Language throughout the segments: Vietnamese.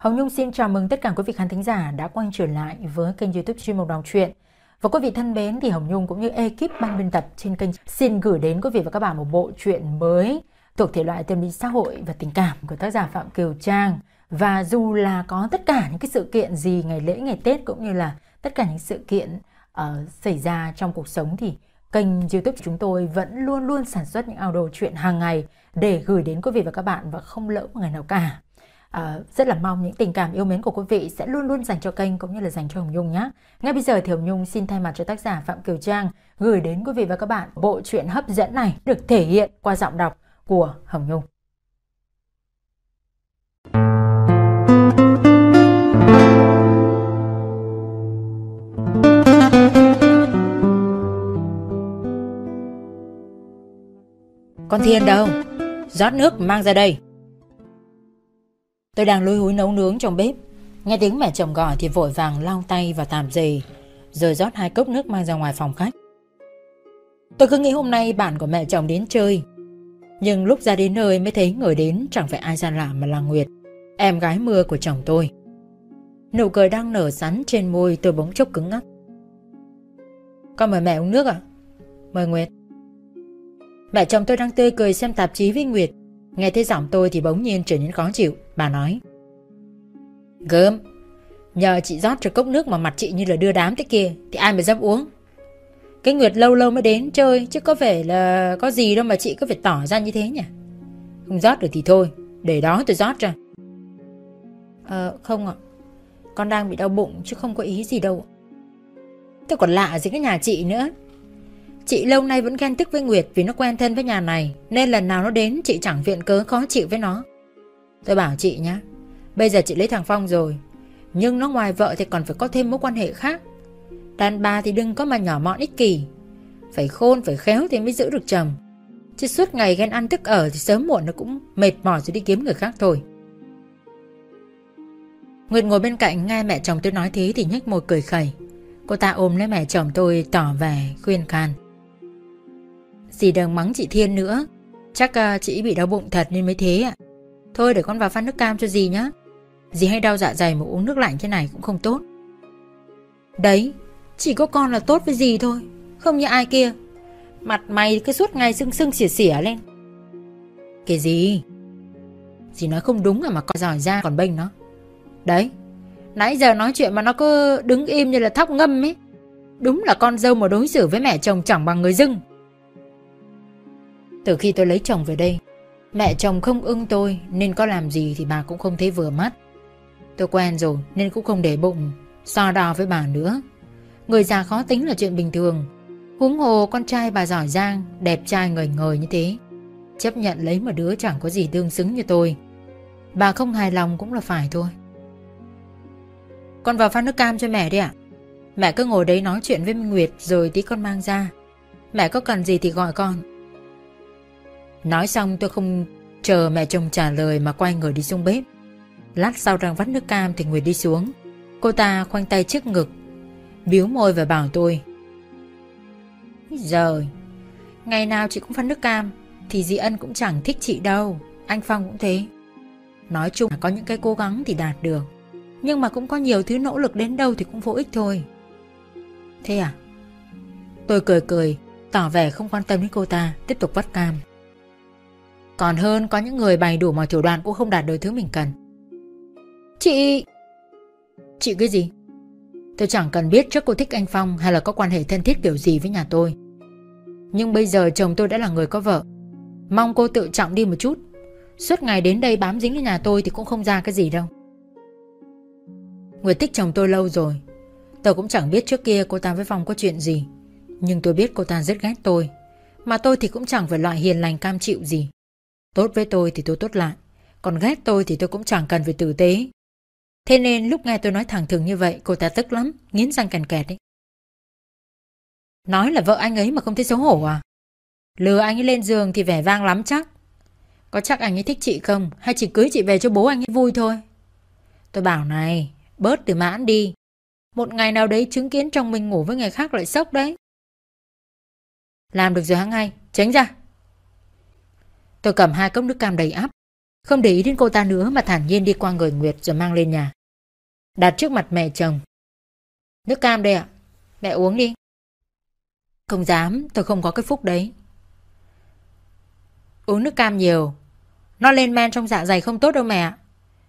Hồng Nhung xin chào mừng tất cả quý vị khán thính giả đã quay trở lại với kênh youtube chuyên mục đọc truyện. Và quý vị thân mến thì Hồng Nhung cũng như ekip ban biên tập trên kênh xin gửi đến quý vị và các bạn một bộ truyện mới thuộc thể loại tâm lý xã hội và tình cảm của tác giả Phạm Kiều Trang. Và dù là có tất cả những cái sự kiện gì ngày lễ ngày Tết cũng như là tất cả những sự kiện uh, xảy ra trong cuộc sống thì kênh youtube của chúng tôi vẫn luôn luôn sản xuất những audio chuyện hàng ngày để gửi đến quý vị và các bạn và không lỡ một ngày nào cả. À, rất là mong những tình cảm yêu mến của quý vị sẽ luôn luôn dành cho kênh cũng như là dành cho Hồng Nhung nhé. Ngay bây giờ thì Hồng Nhung xin thay mặt cho tác giả Phạm Kiều Trang gửi đến quý vị và các bạn bộ truyện hấp dẫn này được thể hiện qua giọng đọc của Hồng Nhung. Con Thiên đâu? rót nước mang ra đây Tôi đang lôi húi nấu nướng trong bếp. Nghe tiếng mẹ chồng gọi thì vội vàng lau tay và tạm giày Rồi rót hai cốc nước mang ra ngoài phòng khách. Tôi cứ nghĩ hôm nay bạn của mẹ chồng đến chơi. Nhưng lúc ra đến nơi mới thấy người đến chẳng phải ai xa lạ mà là Nguyệt, Em gái mưa của chồng tôi. Nụ cười đang nở sắn trên môi tôi bỗng chốc cứng ngắc. Con mời mẹ uống nước à? Mời Nguyệt. Mẹ chồng tôi đang tươi cười xem tạp chí với Nguyệt. Nghe thấy giọng tôi thì bỗng nhiên trở nên khó chịu. Bà nói. Gớm. Nhờ chị rót cho cốc nước mà mặt chị như là đưa đám thế kia, Thì ai mà dám uống? Cái Nguyệt lâu lâu mới đến chơi, Chứ có vẻ là có gì đâu mà chị cứ phải tỏ ra như thế nhỉ? Không rót được thì thôi, Để đó tôi rót cho. Ờ không ạ. Con đang bị đau bụng, chứ không có ý gì đâu. Tôi còn lạ gì cái nhà chị nữa. Chị lâu nay vẫn ghen tức với Nguyệt vì nó quen thân với nhà này, Nên lần nào nó đến, chị chẳng viện cớ khó chịu với nó. Tôi bảo chị nhá Bây giờ chị lấy thằng Phong rồi Nhưng nó ngoài vợ thì còn phải có thêm mối quan hệ khác. Đàn bà thì đừng có mà nhỏ mọn ích kỷ Phải khôn phải khéo thì mới giữ được chồng. Chứ suốt ngày ghen ăn tức ở thì sớm muộn nó cũng mệt mỏi rồi đi kiếm người khác thôi. Nguyệt ngồi bên cạnh nghe mẹ chồng tôi nói thế thì nhếch môi cười khẩy. Cô ta ôm lấy mẹ chồng tôi tỏ vẻ khuyên can. Dì đừng mắng chị Thiên nữa Chắc uh, chị bị đau bụng thật nên mới thế ạ. Thôi để con vào pha nước cam cho dì nhá. Dì hay đau dạ dày mà uống nước lạnh thế này cũng không tốt. Đấy, Chỉ có con là tốt với dì thôi, Không như ai kia. Mặt mày cứ suốt ngày sưng sưng xỉa xỉa lên. Cái gì Dì nói không đúng à mà con giỏi ra còn bênh nó. Đấy, Nãy giờ nói chuyện mà nó cứ đứng im như là thóc ngâm ấy. Đúng là con dâu mà đối xử với mẹ chồng chẳng bằng người dưng. Từ khi tôi lấy chồng về đây Mẹ chồng không ưng tôi, Nên có làm gì thì bà cũng không thấy vừa mắt. Tôi quen rồi, nên cũng không để bụng, So đo với bà nữa. Người già khó tính là chuyện bình thường. Huống hồ con trai bà giỏi giang, Đẹp trai ngời ngời như thế. Chấp nhận lấy một đứa chẳng có gì tương xứng như tôi. Bà không hài lòng cũng là phải thôi. Con vào pha nước cam cho mẹ đi ạ. Mẹ cứ ngồi đấy nói chuyện với Minh Nguyệt Rồi tí con mang ra. Mẹ có cần gì thì gọi con. Nói xong tôi không chờ mẹ chồng trả lời mà quay người đi xuống bếp. Lát sau đang vắt nước cam thì Nguyệt đi xuống. Cô ta khoanh tay trước ngực, biếu môi và bảo tôi. Giờ, ngày nào chị cũng vắt nước cam thì dì Ân cũng chẳng thích chị đâu, anh Phong cũng thế. Nói chung là có những cái cố gắng thì đạt được, nhưng mà cũng có nhiều thứ nỗ lực đến đâu thì cũng vô ích thôi. Thế à? Tôi cười cười, tỏ vẻ không quan tâm đến cô ta, tiếp tục vắt cam. Còn hơn, có những người bày đủ mọi thủ đoạn cũng không đạt được thứ mình cần. Chị... Chị cái gì? Tôi chẳng cần biết trước cô thích anh Phong hay là có quan hệ thân thiết kiểu gì với nhà tôi. Nhưng bây giờ chồng tôi đã là người có vợ. Mong cô tự trọng đi một chút. Suốt ngày đến đây bám dính lên nhà tôi thì cũng không ra cái gì đâu. Nguyệt thích chồng tôi lâu rồi. Tôi cũng chẳng biết trước kia cô ta với Phong có chuyện gì. Nhưng tôi biết cô ta rất ghét tôi. Mà tôi thì cũng chẳng phải loại hiền lành cam chịu gì. Tốt với tôi thì tôi tốt lại, Còn ghét tôi thì tôi cũng chẳng cần phải tử tế. Thế nên lúc nghe tôi nói thẳng thừng như vậy, Cô ta tức lắm, Nghiến răng cằn kẹt ấy Nói là vợ anh ấy mà không thấy xấu hổ à? Lừa anh ấy lên giường thì vẻ vang lắm chắc. Có chắc anh ấy thích chị không? Hay chỉ cưới chị về cho bố anh ấy vui thôi? Tôi bảo này, Bớt từ mãn đi. Một ngày nào đấy chứng kiến chồng mình ngủ với người khác lại sốc đấy. Làm được rồi hăng ngay? Tránh ra. Tôi cầm hai cốc nước cam đầy áp Không để ý đến cô ta nữa mà thản nhiên đi qua người Nguyệt rồi mang lên nhà. Đặt trước mặt mẹ chồng. Nước cam đây ạ. Mẹ uống đi. Không dám, tôi không có cái phúc đấy. Uống nước cam nhiều. Nó lên men trong dạ dày không tốt đâu mẹ.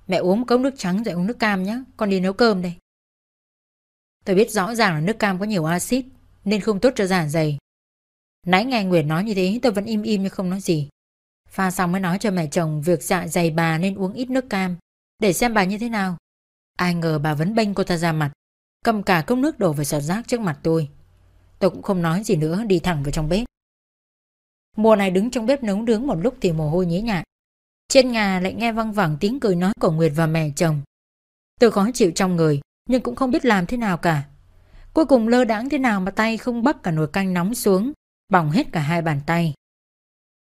Mẹ uống cốc nước trắng rồi uống nước cam nhé. Con đi nấu cơm đây. Tôi biết rõ ràng là nước cam có nhiều axit nên không tốt cho dạ dày. Nãy nghe Nguyệt nói như thế tôi vẫn im im nhưng không nói gì. Pha xong mới nói cho mẹ chồng việc dạ dày bà nên uống ít nước cam để xem bà như thế nào. Ai ngờ bà vẫn bênh cô ta ra mặt, cầm cả cốc nước đổ vào sọt rác trước mặt tôi. Tôi cũng không nói gì nữa đi thẳng vào trong bếp. Mùa này đứng trong bếp nấu nướng một lúc thì mồ hôi nhễ nhại. Trên nhà lại nghe văng vẳng tiếng cười nói của Nguyệt và mẹ chồng. Tôi khó chịu trong người nhưng cũng không biết làm thế nào cả. Cuối cùng lơ đãng thế nào mà tay không bắt cả nồi canh nóng xuống, bỏng hết cả hai bàn tay.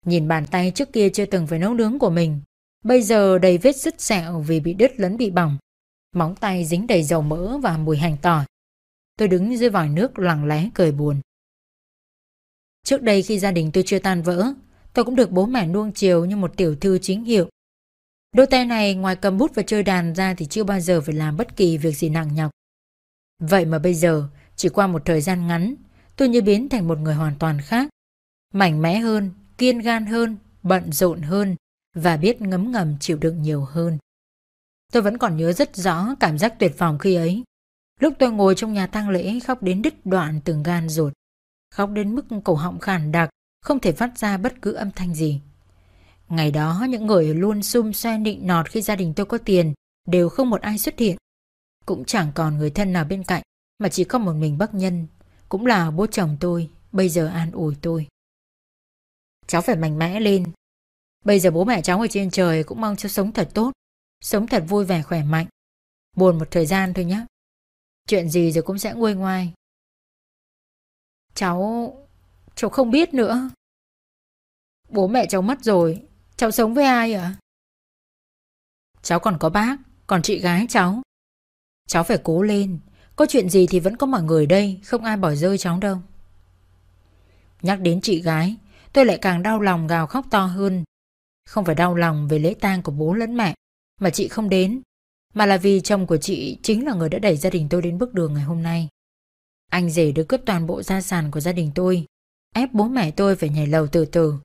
Nhìn bàn tay trước kia chưa từng phải nấu nướng của mình, bây giờ đầy vết sứt sẹo vì bị đứt lẫn bị bỏng. Móng tay dính đầy dầu mỡ và mùi hành tỏi. Tôi đứng dưới vòi nước lặng lẽ cười buồn. Trước đây khi gia đình tôi chưa tan vỡ, tôi cũng được bố mẹ nuông chiều như một tiểu thư chính hiệu. Đôi tay này ngoài cầm bút và chơi đàn ra thì chưa bao giờ phải làm bất kỳ việc gì nặng nhọc. Vậy mà bây giờ, chỉ qua một thời gian ngắn, tôi như biến thành một người hoàn toàn khác. Mạnh mẽ hơn, kiên gan hơn, bận rộn hơn và biết ngấm ngầm chịu đựng nhiều hơn. Tôi vẫn còn nhớ rất rõ cảm giác tuyệt vọng khi ấy. Lúc tôi ngồi trong nhà tang lễ khóc đến đứt đoạn từng gan ruột. Khóc đến mức cổ họng khàn đặc, không thể phát ra bất cứ âm thanh gì. Ngày đó những người luôn xung xoe nịnh nọt khi gia đình tôi có tiền đều không một ai xuất hiện. Cũng chẳng còn người thân nào bên cạnh mà chỉ có một mình bác nhân, cũng là bố chồng tôi, bây giờ an ủi tôi. Cháu phải mạnh mẽ lên. Bây giờ bố mẹ cháu ở trên trời cũng mong cháu sống thật tốt, sống thật vui vẻ khỏe mạnh. Buồn một thời gian thôi nhé. Chuyện gì rồi cũng sẽ nguôi ngoai. Cháu... cháu không biết nữa. Bố mẹ cháu mất rồi, cháu sống với ai ạ? Cháu còn có bác, còn chị gái cháu. Cháu phải cố lên, có chuyện gì thì vẫn có mọi người đây, không ai bỏ rơi cháu đâu. Nhắc đến chị gái, tôi lại càng đau lòng gào khóc to hơn. Không phải đau lòng về lễ tang của bố lẫn mẹ, mà chị không đến, mà là vì chồng của chị chính là người đã đẩy gia đình tôi đến bước đường ngày hôm nay. Anh rể được cướp toàn bộ gia sản của gia đình tôi, ép bố mẹ tôi phải nhảy lầu từ từ.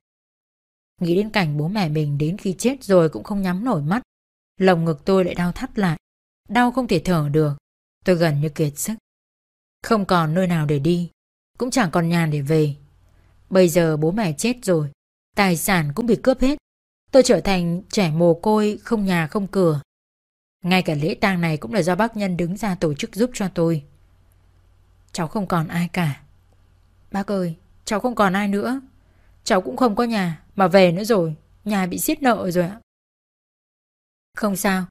Nghĩ đến cảnh bố mẹ mình đến khi chết rồi cũng không nhắm nổi mắt, lồng ngực tôi lại đau thắt lại, đau không thể thở được, tôi gần như kiệt sức. Không còn nơi nào để đi, cũng chẳng còn nhà để về. Bây giờ bố mẹ chết rồi, tài sản cũng bị cướp hết. Tôi trở thành trẻ mồ côi, không nhà không cửa. Ngay cả lễ tang này cũng là do bác nhân đứng ra tổ chức giúp cho tôi. Cháu không còn ai cả. Bác ơi, cháu không còn ai nữa. Cháu cũng không có nhà, mà về nữa rồi, nhà bị xiết nợ rồi ạ. Không sao,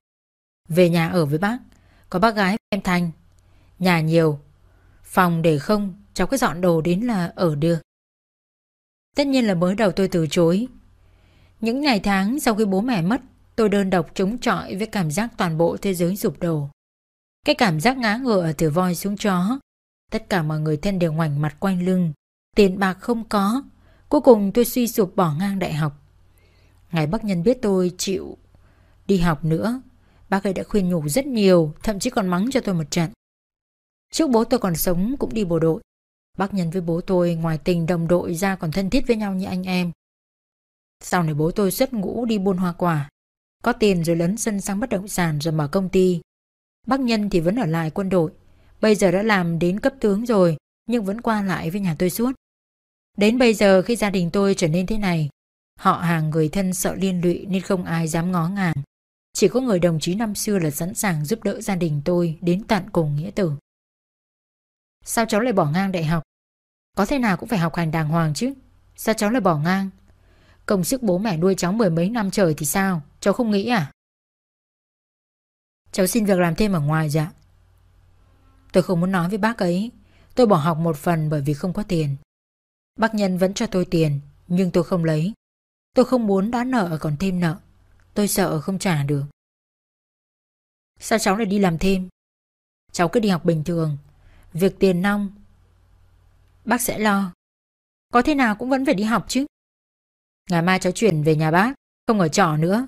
về nhà ở với bác, có bác gái em Thanh. Nhà nhiều, phòng để không, cháu cứ dọn đồ đến là ở được. Tất nhiên là mới đầu tôi từ chối. Những ngày tháng sau khi bố mẹ mất, tôi đơn độc chống chọi với cảm giác toàn bộ thế giới sụp đổ. Cái cảm giác ngã ngựa từ voi xuống chó. Tất cả mọi người thân đều ngoảnh mặt quanh lưng. Tiền bạc không có. Cuối cùng tôi suy sụp bỏ ngang đại học. Ngày bác nhân biết tôi chịu đi học nữa. Bác ấy đã khuyên nhủ rất nhiều, thậm chí còn mắng cho tôi một trận. Trước bố tôi còn sống cũng đi bộ đội. Bác nhân với bố tôi ngoài tình đồng đội ra còn thân thiết với nhau như anh em. Sau này bố tôi xuất ngũ đi buôn hoa quả. Có tiền rồi lấn sân sang bất động sản rồi mở công ty. Bác nhân thì vẫn ở lại quân đội. Bây giờ đã làm đến cấp tướng rồi nhưng vẫn qua lại với nhà tôi suốt. Đến bây giờ khi gia đình tôi trở nên thế này, họ hàng người thân sợ liên lụy nên không ai dám ngó ngàng. Chỉ có người đồng chí năm xưa là sẵn sàng giúp đỡ gia đình tôi đến tận cùng nghĩa tử. Sao cháu lại bỏ ngang đại học? Có thể nào cũng phải học hành đàng hoàng chứ. Sao cháu lại bỏ ngang? Công sức bố mẹ nuôi cháu mười mấy năm trời thì sao? Cháu không nghĩ à? Cháu xin việc làm thêm ở ngoài dạ. Tôi không muốn nói với bác ấy. Tôi bỏ học một phần bởi vì không có tiền. Bác Nhân vẫn cho tôi tiền, nhưng tôi không lấy. Tôi không muốn đã nợ còn thêm nợ. Tôi sợ không trả được. Sao cháu lại đi làm thêm? Cháu cứ đi học bình thường. Việc tiền nong. Bác sẽ lo. Có thế nào cũng vẫn phải đi học chứ. Ngày mai cháu chuyển về nhà bác, không ở trọ nữa.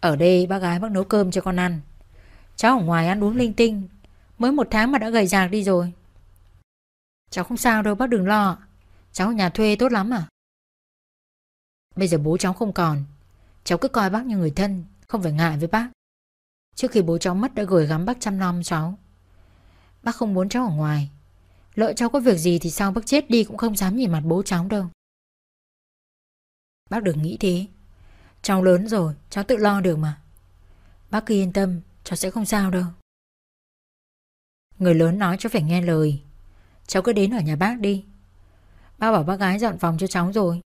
Ở đây bác gái bác nấu cơm cho con ăn. Cháu ở ngoài ăn uống linh tinh. Mới một tháng mà đã gầy rạc đi rồi. Cháu không sao đâu bác đừng lo. Cháu ở nhà thuê tốt lắm à. Bây giờ bố cháu không còn. Cháu cứ coi bác như người thân, không phải ngại với bác. Trước khi bố cháu mất đã gửi gắm bác chăm nom cháu. Bác không muốn cháu ở ngoài. Lỡ cháu có việc gì thì sau bác chết đi cũng không dám nhìn mặt bố cháu đâu. Bác đừng nghĩ thế. Cháu lớn rồi, cháu tự lo được mà. Bác cứ yên tâm, cháu sẽ không sao đâu. Người lớn nói cháu phải nghe lời. Cháu cứ đến ở nhà bác đi. Bác bảo bác gái dọn phòng cho cháu rồi.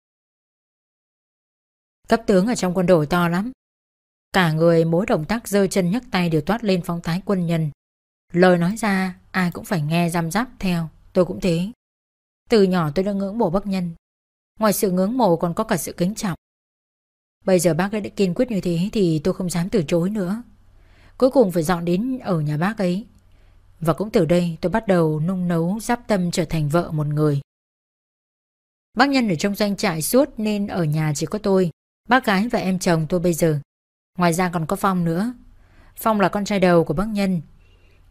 Cấp tướng ở trong quân đội to lắm. Cả người mỗi động tác giơ chân nhấc tay đều toát lên phong thái quân nhân. Lời nói ra ai cũng phải nghe răm giáp theo, tôi cũng thế. Từ nhỏ tôi đã ngưỡng mộ bác nhân. Ngoài sự ngưỡng mộ còn có cả sự kính trọng. Bây giờ bác ấy đã kiên quyết như thế thì tôi không dám từ chối nữa. Cuối cùng phải dọn đến ở nhà bác ấy. Và cũng từ đây tôi bắt đầu nung nấu giáp tâm trở thành vợ một người. Bác nhân ở trong doanh trại suốt nên ở nhà chỉ có tôi, bác gái và em chồng tôi bây giờ. Ngoài ra còn có Phong nữa. Phong là con trai đầu của bác nhân.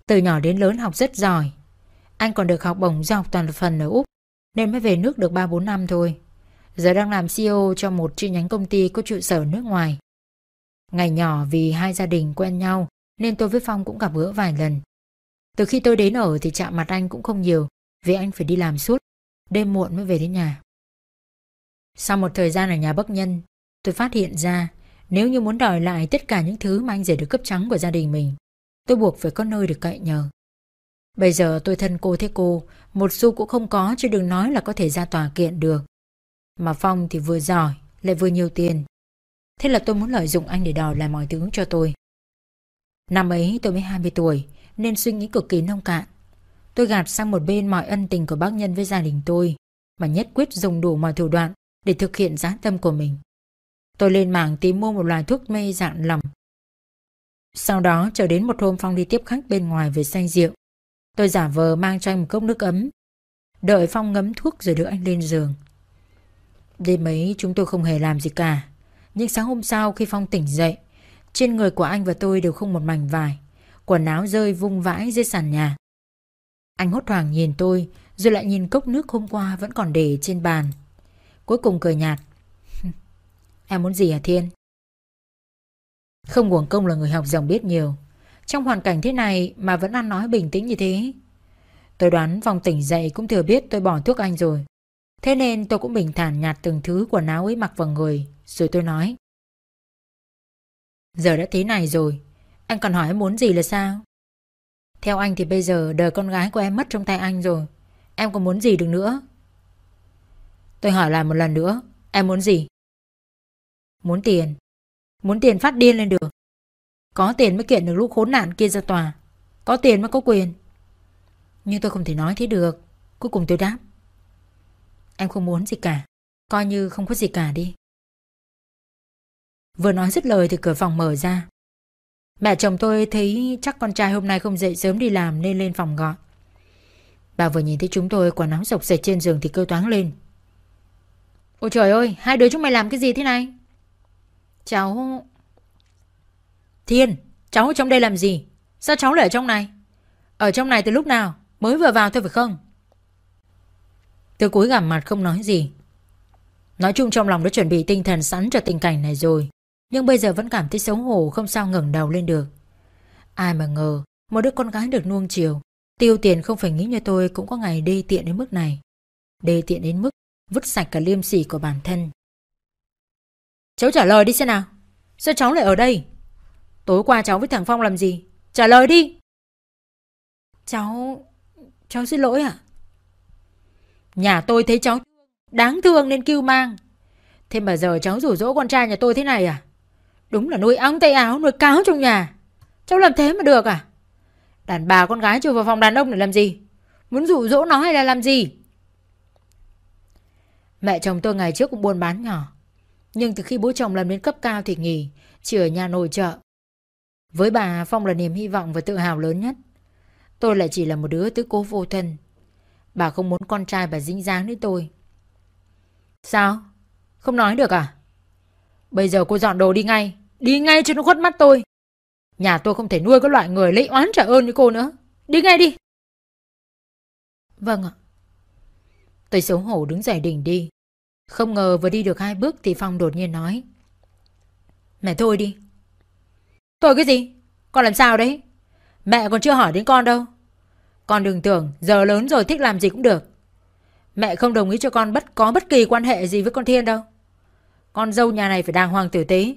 Từ nhỏ đến lớn học rất giỏi. Anh còn được học bổng do học toàn phần ở Úc nên mới về nước được 3-4 năm thôi. Giờ đang làm CEO cho một chi nhánh công ty có trụ sở nước ngoài. Ngày nhỏ vì hai gia đình quen nhau nên tôi với Phong cũng gặp gỡ vài lần. Từ khi tôi đến ở thì chạm mặt anh cũng không nhiều vì anh phải đi làm suốt, đêm muộn mới về đến nhà. Sau một thời gian ở nhà bất nhân, tôi phát hiện ra nếu như muốn đòi lại tất cả những thứ mà anh rể được cấp trắng của gia đình mình, tôi buộc phải có nơi được cậy nhờ. Bây giờ tôi thân cô thế cô, một xu cũng không có chứ đừng nói là có thể ra tòa kiện được. Mà Phong thì vừa giỏi, lại vừa nhiều tiền. Thế là tôi muốn lợi dụng anh để đòi lại mọi thứ cho tôi. Năm ấy tôi mới 20 tuổi, nên suy nghĩ cực kỳ nông cạn. Tôi gạt sang một bên mọi ân tình của bác nhân với gia đình tôi, mà nhất quyết dùng đủ mọi thủ đoạn để thực hiện giá tâm của mình. Tôi lên mạng tìm mua một loại thuốc mê dạng lỏng. Sau đó chờ đến một hôm Phong đi tiếp khách bên ngoài về say rượu. Tôi giả vờ mang cho anh một cốc nước ấm. Đợi Phong ngấm thuốc rồi đưa anh lên giường. Đêm ấy chúng tôi không hề làm gì cả. Nhưng sáng hôm sau khi Phong tỉnh dậy, trên người của anh và tôi đều không một mảnh vải. Quần áo rơi vung vãi dưới sàn nhà. Anh hốt hoảng nhìn tôi, rồi lại nhìn cốc nước hôm qua vẫn còn để trên bàn. Cuối cùng cười nhạt. Em muốn gì hả Thiên? Không uổng công là người học rộng biết nhiều. Trong hoàn cảnh thế này mà vẫn ăn nói bình tĩnh như thế. Tôi đoán vòng tỉnh dậy cũng thừa biết tôi bỏ thuốc anh rồi. Thế nên tôi cũng bình thản nhạt từng thứ quần áo ấy mặc vào người. Rồi tôi nói. Giờ đã thế này rồi. Anh còn hỏi em muốn gì là sao? Theo anh thì bây giờ đời con gái của em mất trong tay anh rồi. Em còn muốn gì được nữa? Tôi hỏi lại một lần nữa. Em muốn gì? Muốn tiền. Muốn tiền phát điên lên được. Có tiền mới kiện được lũ khốn nạn kia ra tòa. Có tiền mới có quyền. Nhưng tôi không thể nói thế được. Cuối cùng tôi đáp. Em không muốn gì cả. Coi như không có gì cả đi. Vừa nói dứt lời thì cửa phòng mở ra. Mẹ chồng tôi thấy chắc con trai hôm nay không dậy sớm đi làm nên lên phòng gọi. Bà vừa nhìn thấy chúng tôi quần áo sọc sệt trên giường thì kêu toáng lên. Ôi trời ơi, hai đứa chúng mày làm cái gì thế này? Cháu... Thiên, cháu ở trong đây làm gì? Sao cháu lại ở trong này? Ở trong này từ lúc nào? Mới vừa vào thôi phải không? Tôi cúi gằm mặt không nói gì. Nói chung trong lòng đã chuẩn bị tinh thần sẵn cho tình cảnh này rồi. Nhưng bây giờ vẫn cảm thấy xấu hổ không sao ngẩng đầu lên được. Ai mà ngờ, một đứa con gái được nuông chiều. Tiêu tiền không phải nghĩ như tôi cũng có ngày đê tiện đến mức này. Đê tiện đến mức vứt sạch cả liêm sỉ của bản thân. Cháu trả lời đi xem nào. Sao cháu lại ở đây? Tối qua cháu với thằng Phong làm gì? Trả lời đi. Cháu... cháu xin lỗi ạ. Nhà tôi thấy cháu đáng thương nên kêu mang. Thế mà giờ cháu rủ rỗ con trai nhà tôi thế này à? Đúng là nuôi ong tay áo, nuôi cáo trong nhà. Cháu làm thế mà được à? Đàn bà con gái chưa vào phòng đàn ông để làm gì? Muốn rủ rỗ nó hay là làm gì? Mẹ chồng tôi ngày trước cũng buôn bán nhỏ. Nhưng từ khi bố chồng làm đến cấp cao thì nghỉ, chỉ ở nhà nội trợ. Với bà, Phong là niềm hy vọng và tự hào lớn nhất. Tôi lại chỉ là một đứa tứ cố vô thân. Bà không muốn con trai bà dính dáng đến tôi. Sao? Không nói được à? Bây giờ cô dọn đồ đi ngay, Đi ngay cho nó khuất mắt tôi. Nhà tôi không thể nuôi các loại người lấy oán trả ơn như cô nữa. Đi ngay đi. Vâng ạ. Tôi xấu hổ đứng dậy đỉnh đi. Không ngờ vừa đi được hai bước thì Phong đột nhiên nói. Mẹ thôi đi. Thôi cái gì? Con làm sao đấy? Mẹ còn chưa hỏi đến con đâu. Con đừng tưởng giờ lớn rồi thích làm gì cũng được. Mẹ không đồng ý cho con bất, có bất kỳ quan hệ gì với con Thiên đâu. Con dâu nhà này phải đàng hoàng tử tế.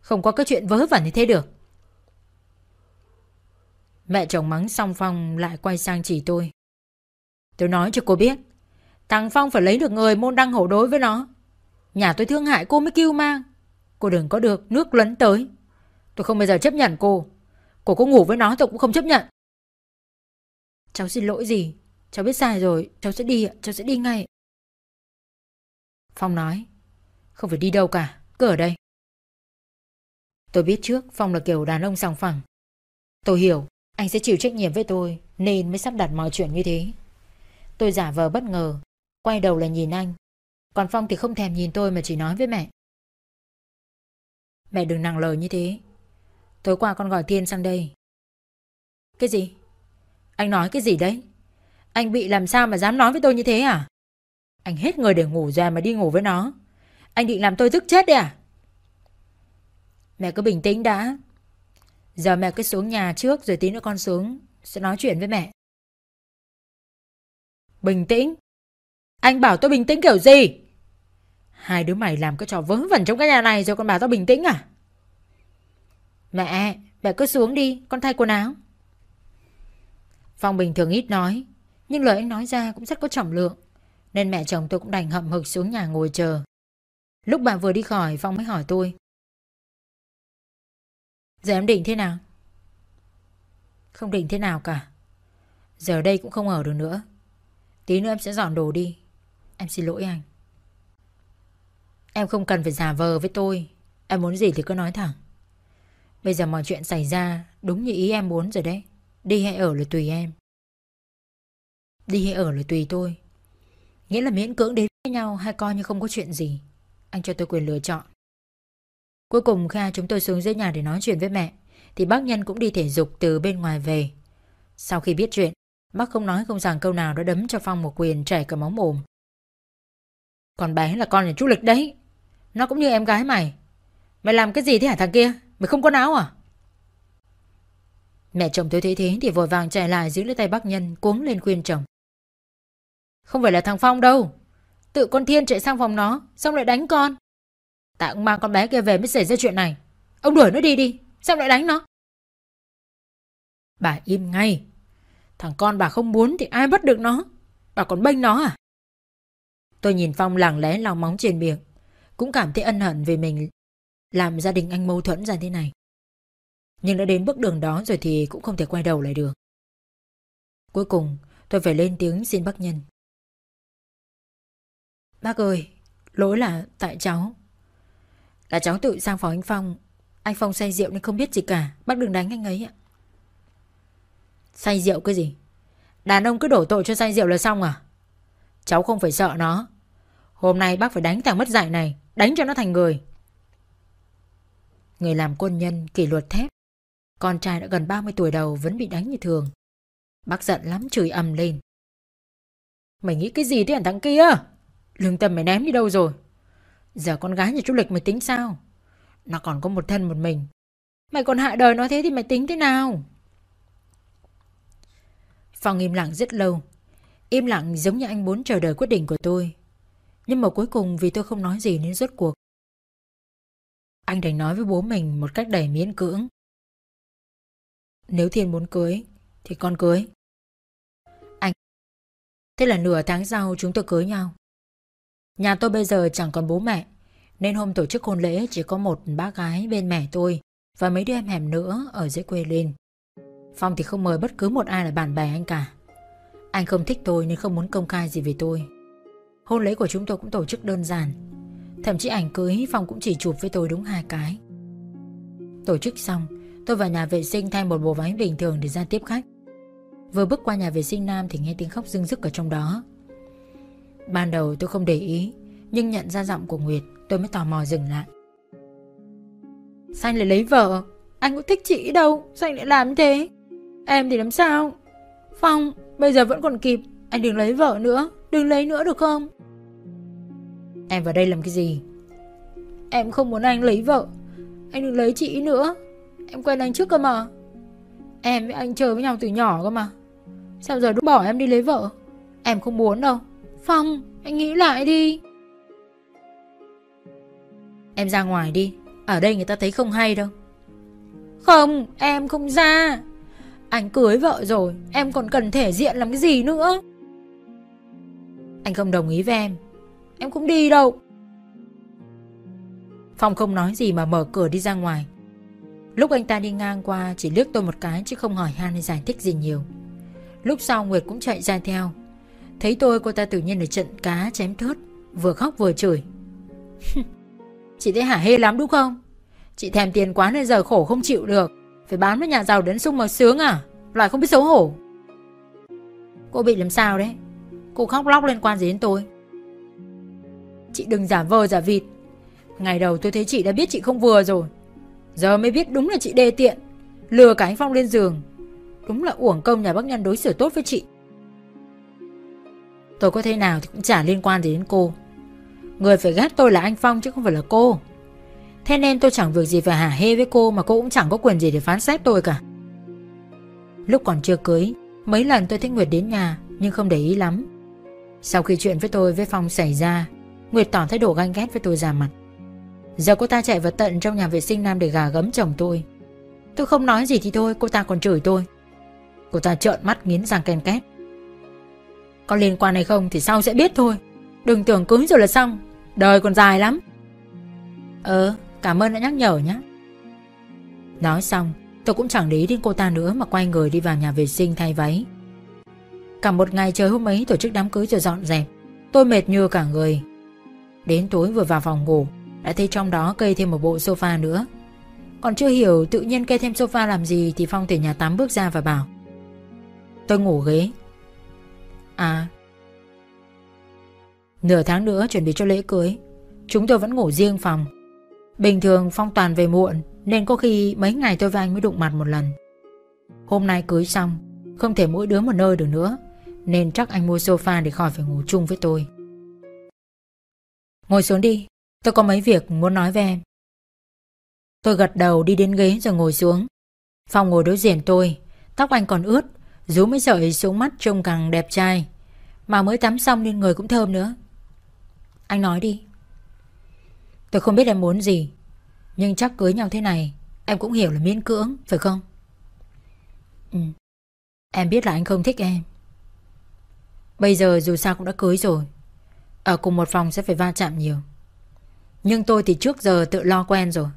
Không có cái chuyện vớ vẩn như thế được. Mẹ chồng mắng xong Phong lại quay sang chỉ tôi. Tôi nói cho cô biết. Thằng Phong phải lấy được người môn đăng hổ đối với nó. Nhà tôi thương hại cô mới kêu mang. Cô đừng có được nước lấn tới. Tôi không bao giờ chấp nhận cô. Cô có ngủ với nó tôi cũng không chấp nhận. Cháu xin lỗi gì? Cháu biết sai rồi, cháu sẽ đi ạ, cháu sẽ đi ngay. Phong nói, không phải đi đâu cả, cứ ở đây. Tôi biết trước Phong là kiểu đàn ông sòng phẳng. Tôi hiểu, anh sẽ chịu trách nhiệm với tôi nên mới sắp đặt mọi chuyện như thế. Tôi giả vờ bất ngờ, quay đầu là nhìn anh. Còn Phong thì không thèm nhìn tôi mà chỉ nói với mẹ. Mẹ đừng nặng lời như thế. Tối qua con gọi Thiên sang đây. Cái gì? Anh nói cái gì đấy? Anh bị làm sao mà dám nói với tôi như thế à? Anh hết người để ngủ ra mà đi ngủ với nó. Anh định làm tôi tức chết đấy à? Mẹ cứ bình tĩnh đã. Giờ mẹ cứ xuống nhà trước rồi tí nữa con xuống, sẽ nói chuyện với mẹ. Bình tĩnh? Anh bảo tôi bình tĩnh kiểu gì? Hai đứa mày làm cái trò vớ vẩn trong cái nhà này rồi con bảo tao bình tĩnh à? Mẹ, mẹ cứ xuống đi, con thay quần áo. Phong bình thường ít nói, nhưng lời anh nói ra cũng rất có trọng lượng, nên mẹ chồng tôi cũng đành hậm hực xuống nhà ngồi chờ. Lúc bà vừa đi khỏi, Phong mới hỏi tôi. Giờ em định thế nào? Không định thế nào cả. Giờ đây cũng không ở được nữa. Tí nữa em sẽ dọn đồ đi. Em xin lỗi anh. Em không cần phải giả vờ với tôi. Em muốn gì thì cứ nói thẳng. Bây giờ mọi chuyện xảy ra đúng như ý em muốn rồi đấy. Đi hay ở là tùy em. Đi hay ở là tùy tôi. Nghĩa là miễn cưỡng đến với nhau hay coi như không có chuyện gì. Anh cho tôi quyền lựa chọn. Cuối cùng kha chúng tôi xuống dưới nhà để nói chuyện với mẹ thì bác Nhân cũng đi thể dục từ bên ngoài về. Sau khi biết chuyện, bác không nói không rằng câu nào đã đấm cho Phong một quyền chảy cả máu mồm. Còn bé là con nhà chú Lịch đấy. Nó cũng như em gái mày. Mày làm cái gì thế hả thằng kia? Mày không có áo à? Mẹ chồng tôi thấy thế thì vội vàng chạy lại giữ lấy tay bác Nhân, cuống lên khuyên chồng. Không phải là thằng Phong đâu. Tự con Thiên chạy sang phòng nó, xong lại đánh con. Tại ông mang con bé kia về mới xảy ra chuyện này. Ông đuổi nó đi đi. xong lại đánh nó? Bà im ngay. Thằng con bà không muốn thì ai bắt được nó. Bà còn bênh nó à? Tôi nhìn Phong lặng lẽ lau móng trên miệng. Cũng cảm thấy ân hận về mình làm gia đình anh mâu thuẫn ra thế này. Nhưng đã đến bước đường đó rồi thì cũng không thể quay đầu lại được. Cuối cùng tôi phải lên tiếng xin bác Nhân. Bác ơi, lỗi là tại cháu. Là cháu tự sang phòng anh Phong. Anh Phong say rượu nên không biết gì cả. Bác đừng đánh anh ấy ạ. Say rượu cái gì? Đàn ông cứ đổ tội cho say rượu là xong à? Cháu không phải sợ nó. Hôm nay bác phải đánh thằng mất dạy này. Đánh cho nó thành người. Người làm quân nhân kỷ luật thép. Con trai đã gần 30 tuổi đầu vẫn bị đánh như thường. Bác giận lắm, chửi ầm lên. Mày nghĩ cái gì thế hẳn thằng kia? Lương tâm mày ném đi đâu rồi? Giờ con gái nhà chú Lịch mày tính sao? Nó còn có một thân một mình. Mày còn hại đời nó thế thì mày tính thế nào? Phòng im lặng rất lâu. Im lặng giống như anh muốn chờ đợi quyết định của tôi. Nhưng mà cuối cùng vì tôi không nói gì nên rốt cuộc. Anh đành nói với bố mình một cách đầy miễn cưỡng. Nếu Thiên muốn cưới, thì con cưới. Anh. Thế là nửa tháng sau chúng tôi cưới nhau. Nhà tôi bây giờ chẳng còn bố mẹ, nên hôm tổ chức hôn lễ chỉ có một bác gái bên mẹ tôi và mấy đứa em hẻm nữa ở dưới quê lên. Phong thì không mời bất cứ một ai là bạn bè anh cả. Anh không thích tôi nên không muốn công khai gì về tôi. Hôn lễ của chúng tôi cũng tổ chức đơn giản. Thậm chí ảnh cưới Phong cũng chỉ chụp với tôi đúng hai cái. Tổ chức xong, tôi vào nhà vệ sinh thay một bộ váy bình thường để ra tiếp khách. Vừa bước qua nhà vệ sinh nam thì nghe tiếng khóc rưng rức ở trong đó. Ban đầu tôi không để ý, nhưng nhận ra giọng của Nguyệt tôi mới tò mò dừng lại. Sao anh lại lấy vợ Anh cũng thích chị đâu Sao anh lại làm thế Em thì làm sao Phong bây giờ vẫn còn kịp Anh đừng lấy vợ nữa Đừng lấy nữa được không Em vào đây làm cái gì? Em không muốn anh lấy vợ. Anh đừng lấy chị nữa. Em quen anh trước cơ mà. Em với anh chơi với nhau từ nhỏ cơ mà. Sao giờ đúng bỏ em đi lấy vợ? Em không muốn đâu. Phong anh nghĩ lại đi. Em ra ngoài đi. Ở đây người ta thấy không hay đâu. Không em không ra. Anh cưới vợ rồi Em còn cần thể diện làm cái gì nữa? Anh không đồng ý với em Em cũng đi đâu. Phong không nói gì mà mở cửa đi ra ngoài. Lúc anh ta đi ngang qua, Chỉ liếc tôi một cái chứ không hỏi han hay giải thích gì nhiều. Lúc sau Nguyệt cũng chạy ra theo. Thấy tôi, cô ta tự nhiên là trận cá chém thớt, Vừa khóc vừa chửi. Chị thấy hả hê lắm đúng không? Chị thèm tiền quá nên giờ khổ không chịu được. Phải bán với nhà giàu đến sung mà sướng à? Loại không biết xấu hổ. Cô bị làm sao đấy? Cô khóc lóc liên quan gì đến tôi? Chị đừng giả vờ giả vịt. Ngày đầu tôi thấy chị đã biết chị không vừa rồi. Giờ mới biết đúng là chị đê tiện. Lừa cả anh Phong lên giường. Đúng là uổng công nhà bác nhân đối xử tốt với chị. Tôi có thế nào thì cũng chả liên quan gì đến cô. Người phải ghét tôi là anh Phong chứ không phải là cô. Thế nên tôi chẳng việc gì phải hả hê với cô Mà cô cũng chẳng có quyền gì để phán xét tôi cả. Lúc còn chưa cưới, Mấy lần tôi thích Nguyệt đến nhà Nhưng không để ý lắm. Sau khi chuyện với tôi với Phong xảy ra Nguyệt tỏ thái độ ganh ghét với tôi ra mặt. Giờ cô ta chạy vào tận trong nhà vệ sinh nam để gà gấm chồng tôi. Tôi không nói gì thì thôi, Cô ta còn chửi tôi. Cô ta trợn mắt nghiến răng ken két. Có liên quan hay không thì sau sẽ biết thôi. Đừng tưởng cưới rồi là xong. Đời còn dài lắm. Ờ cảm ơn đã nhắc nhở nhé Nói xong, Tôi cũng chẳng lý đến cô ta nữa Mà quay người đi vào nhà vệ sinh thay váy. Cả một ngày trời hôm ấy tổ chức đám cưới rồi dọn dẹp. Tôi mệt như cả người. Đến tối vừa vào phòng ngủ, Đã thấy trong đó cây thêm một bộ sofa nữa. Còn chưa hiểu tự nhiên cây thêm sofa làm gì Thì Phong từ nhà tắm bước ra và bảo, Tôi ngủ ghế. À. Nửa tháng nữa chuẩn bị cho lễ cưới, Chúng tôi vẫn ngủ riêng phòng. Bình thường Phong toàn về muộn, Nên có khi mấy ngày tôi và anh mới đụng mặt một lần. Hôm nay cưới xong, Không thể mỗi đứa một nơi được nữa, Nên chắc anh mua sofa để khỏi phải ngủ chung với tôi. Ngồi xuống đi, Tôi có mấy việc muốn nói với em. Tôi gật đầu đi đến ghế rồi ngồi xuống. Phong ngồi đối diện tôi, Tóc anh còn ướt, Rú mấy sợi xuống mắt trông càng đẹp trai. Mà mới tắm xong nên người cũng thơm nữa. Anh nói đi. Tôi không biết em muốn gì, Nhưng chắc cưới nhau thế này, Em cũng hiểu là miễn cưỡng, Phải không? Ừ Em biết là anh không thích em. Bây giờ dù sao cũng đã cưới rồi ở cùng một phòng sẽ phải va chạm nhiều. Nhưng tôi thì trước giờ tự lo quen rồi.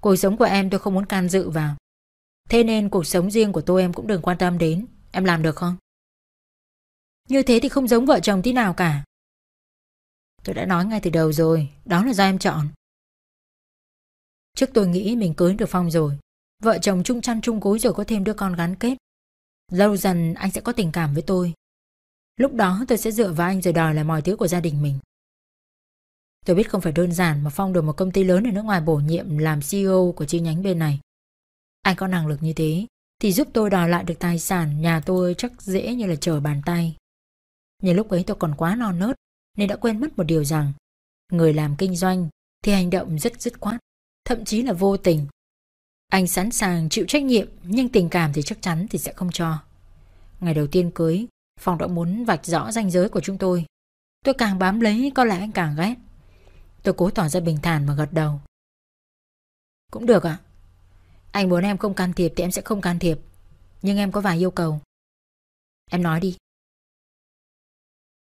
Cuộc sống của em tôi không muốn can dự vào. Thế nên cuộc sống riêng của tôi em cũng đừng quan tâm đến. Em làm được không? Như thế thì không giống vợ chồng tí nào cả. Tôi đã nói ngay từ đầu rồi, Đó là do em chọn. Trước tôi nghĩ mình cưới được Phong rồi, Vợ chồng chung chăn chung gối rồi có thêm đứa con gắn kết. Lâu dần anh sẽ có tình cảm với tôi. Lúc đó tôi sẽ dựa vào anh rồi đòi lại mọi thứ của gia đình mình Tôi biết không phải đơn giản mà Phong được một công ty lớn ở nước ngoài bổ nhiệm làm CEO của chi nhánh bên này Anh có năng lực như thế thì giúp tôi đòi lại được tài sản nhà tôi chắc dễ như là trở bàn tay. Nhưng lúc ấy tôi còn quá non nớt nên đã quên mất một điều rằng người làm kinh doanh thì hành động rất dứt khoát, thậm chí là vô tình. Anh sẵn sàng chịu trách nhiệm nhưng tình cảm thì chắc chắn thì sẽ không cho. Ngày đầu tiên cưới, Phong đã muốn vạch rõ ranh giới của chúng tôi. Tôi càng bám lấy, có lẽ anh càng ghét. Tôi cố tỏ ra bình thản mà gật đầu. Cũng được ạ. Anh muốn em không can thiệp thì em sẽ không can thiệp Nhưng em có vài yêu cầu Em nói đi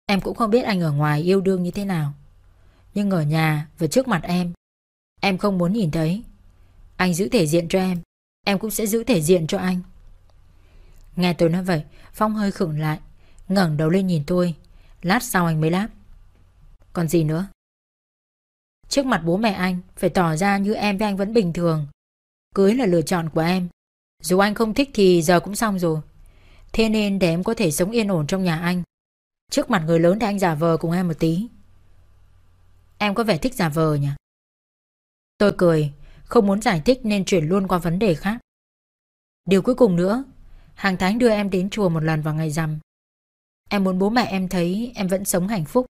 Em cũng không biết anh ở ngoài yêu đương như thế nào Nhưng ở nhà, và trước mặt em Em không muốn nhìn thấy Anh giữ thể diện cho em Em cũng sẽ giữ thể diện cho anh Nghe tôi nói vậy, Phong hơi khựng lại ngẩng đầu lên nhìn tôi. Lát sau anh mới đáp. Còn gì nữa? Trước mặt bố mẹ anh Phải tỏ ra như em với anh vẫn bình thường. Cưới là lựa chọn của em. Dù anh không thích thì giờ cũng xong rồi. Thế nên để em có thể sống yên ổn trong nhà anh. Trước mặt người lớn thì anh giả vờ cùng em một tí. Em có vẻ thích giả vờ nhỉ? Tôi cười không muốn giải thích nên chuyển luôn qua vấn đề khác. Điều cuối cùng nữa, hàng tháng đưa em đến chùa một lần vào ngày rằm. Em muốn bố mẹ em thấy em vẫn sống hạnh phúc.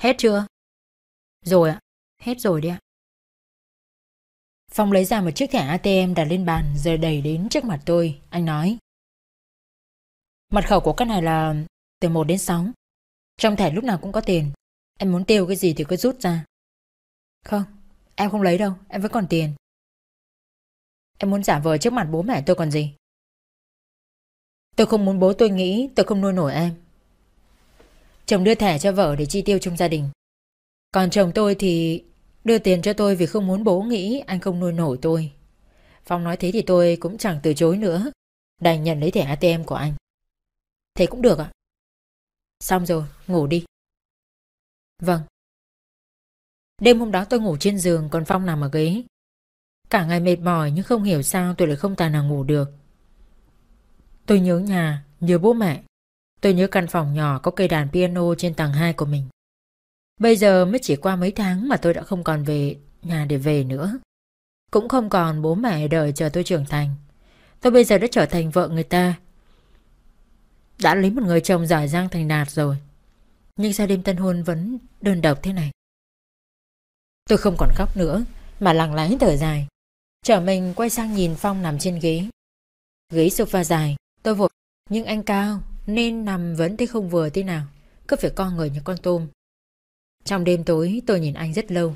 Hết chưa? Rồi ạ, hết rồi đấy ạ. Phong lấy ra một chiếc thẻ ATM đặt lên bàn rồi đẩy đến trước mặt tôi. Anh nói. Mật khẩu của cái này là từ 1 đến 6. Trong thẻ lúc nào cũng có tiền. Em muốn tiêu cái gì thì cứ rút ra. Không, em không lấy đâu, em vẫn còn tiền. Em muốn giả vờ trước mặt bố mẹ tôi còn gì. Tôi không muốn bố tôi nghĩ tôi không nuôi nổi em. Chồng đưa thẻ cho vợ để chi tiêu trong gia đình. Còn chồng tôi thì đưa tiền cho tôi vì không muốn bố nghĩ anh không nuôi nổi tôi. Phong nói thế thì tôi cũng chẳng từ chối nữa. Đành nhận lấy thẻ ATM của anh. Thế cũng được ạ. Xong rồi, ngủ đi. Vâng. Đêm hôm đó tôi ngủ trên giường còn Phong nằm ở ghế. Cả ngày mệt mỏi nhưng không hiểu sao tôi lại không tài nào ngủ được. Tôi nhớ nhà, nhớ bố mẹ. Tôi nhớ căn phòng nhỏ có cây đàn piano trên tầng 2 của mình. Bây giờ mới chỉ qua mấy tháng mà tôi đã không còn về nhà để về nữa. Cũng không còn bố mẹ đợi chờ tôi trưởng thành. Tôi bây giờ đã trở thành vợ người ta. Đã lấy một người chồng giỏi giang thành đạt rồi. Nhưng sao đêm tân hôn vẫn đơn độc thế này? Tôi không còn khóc nữa, mà lặng lẽ thở dài. Trở mình quay sang nhìn Phong nằm trên ghế. Ghế sofa dài, tôi vội. Nhưng anh cao, nên nằm vẫn thấy không vừa thế nào. Cứ phải co người như con tôm. Trong đêm tối tôi nhìn anh rất lâu.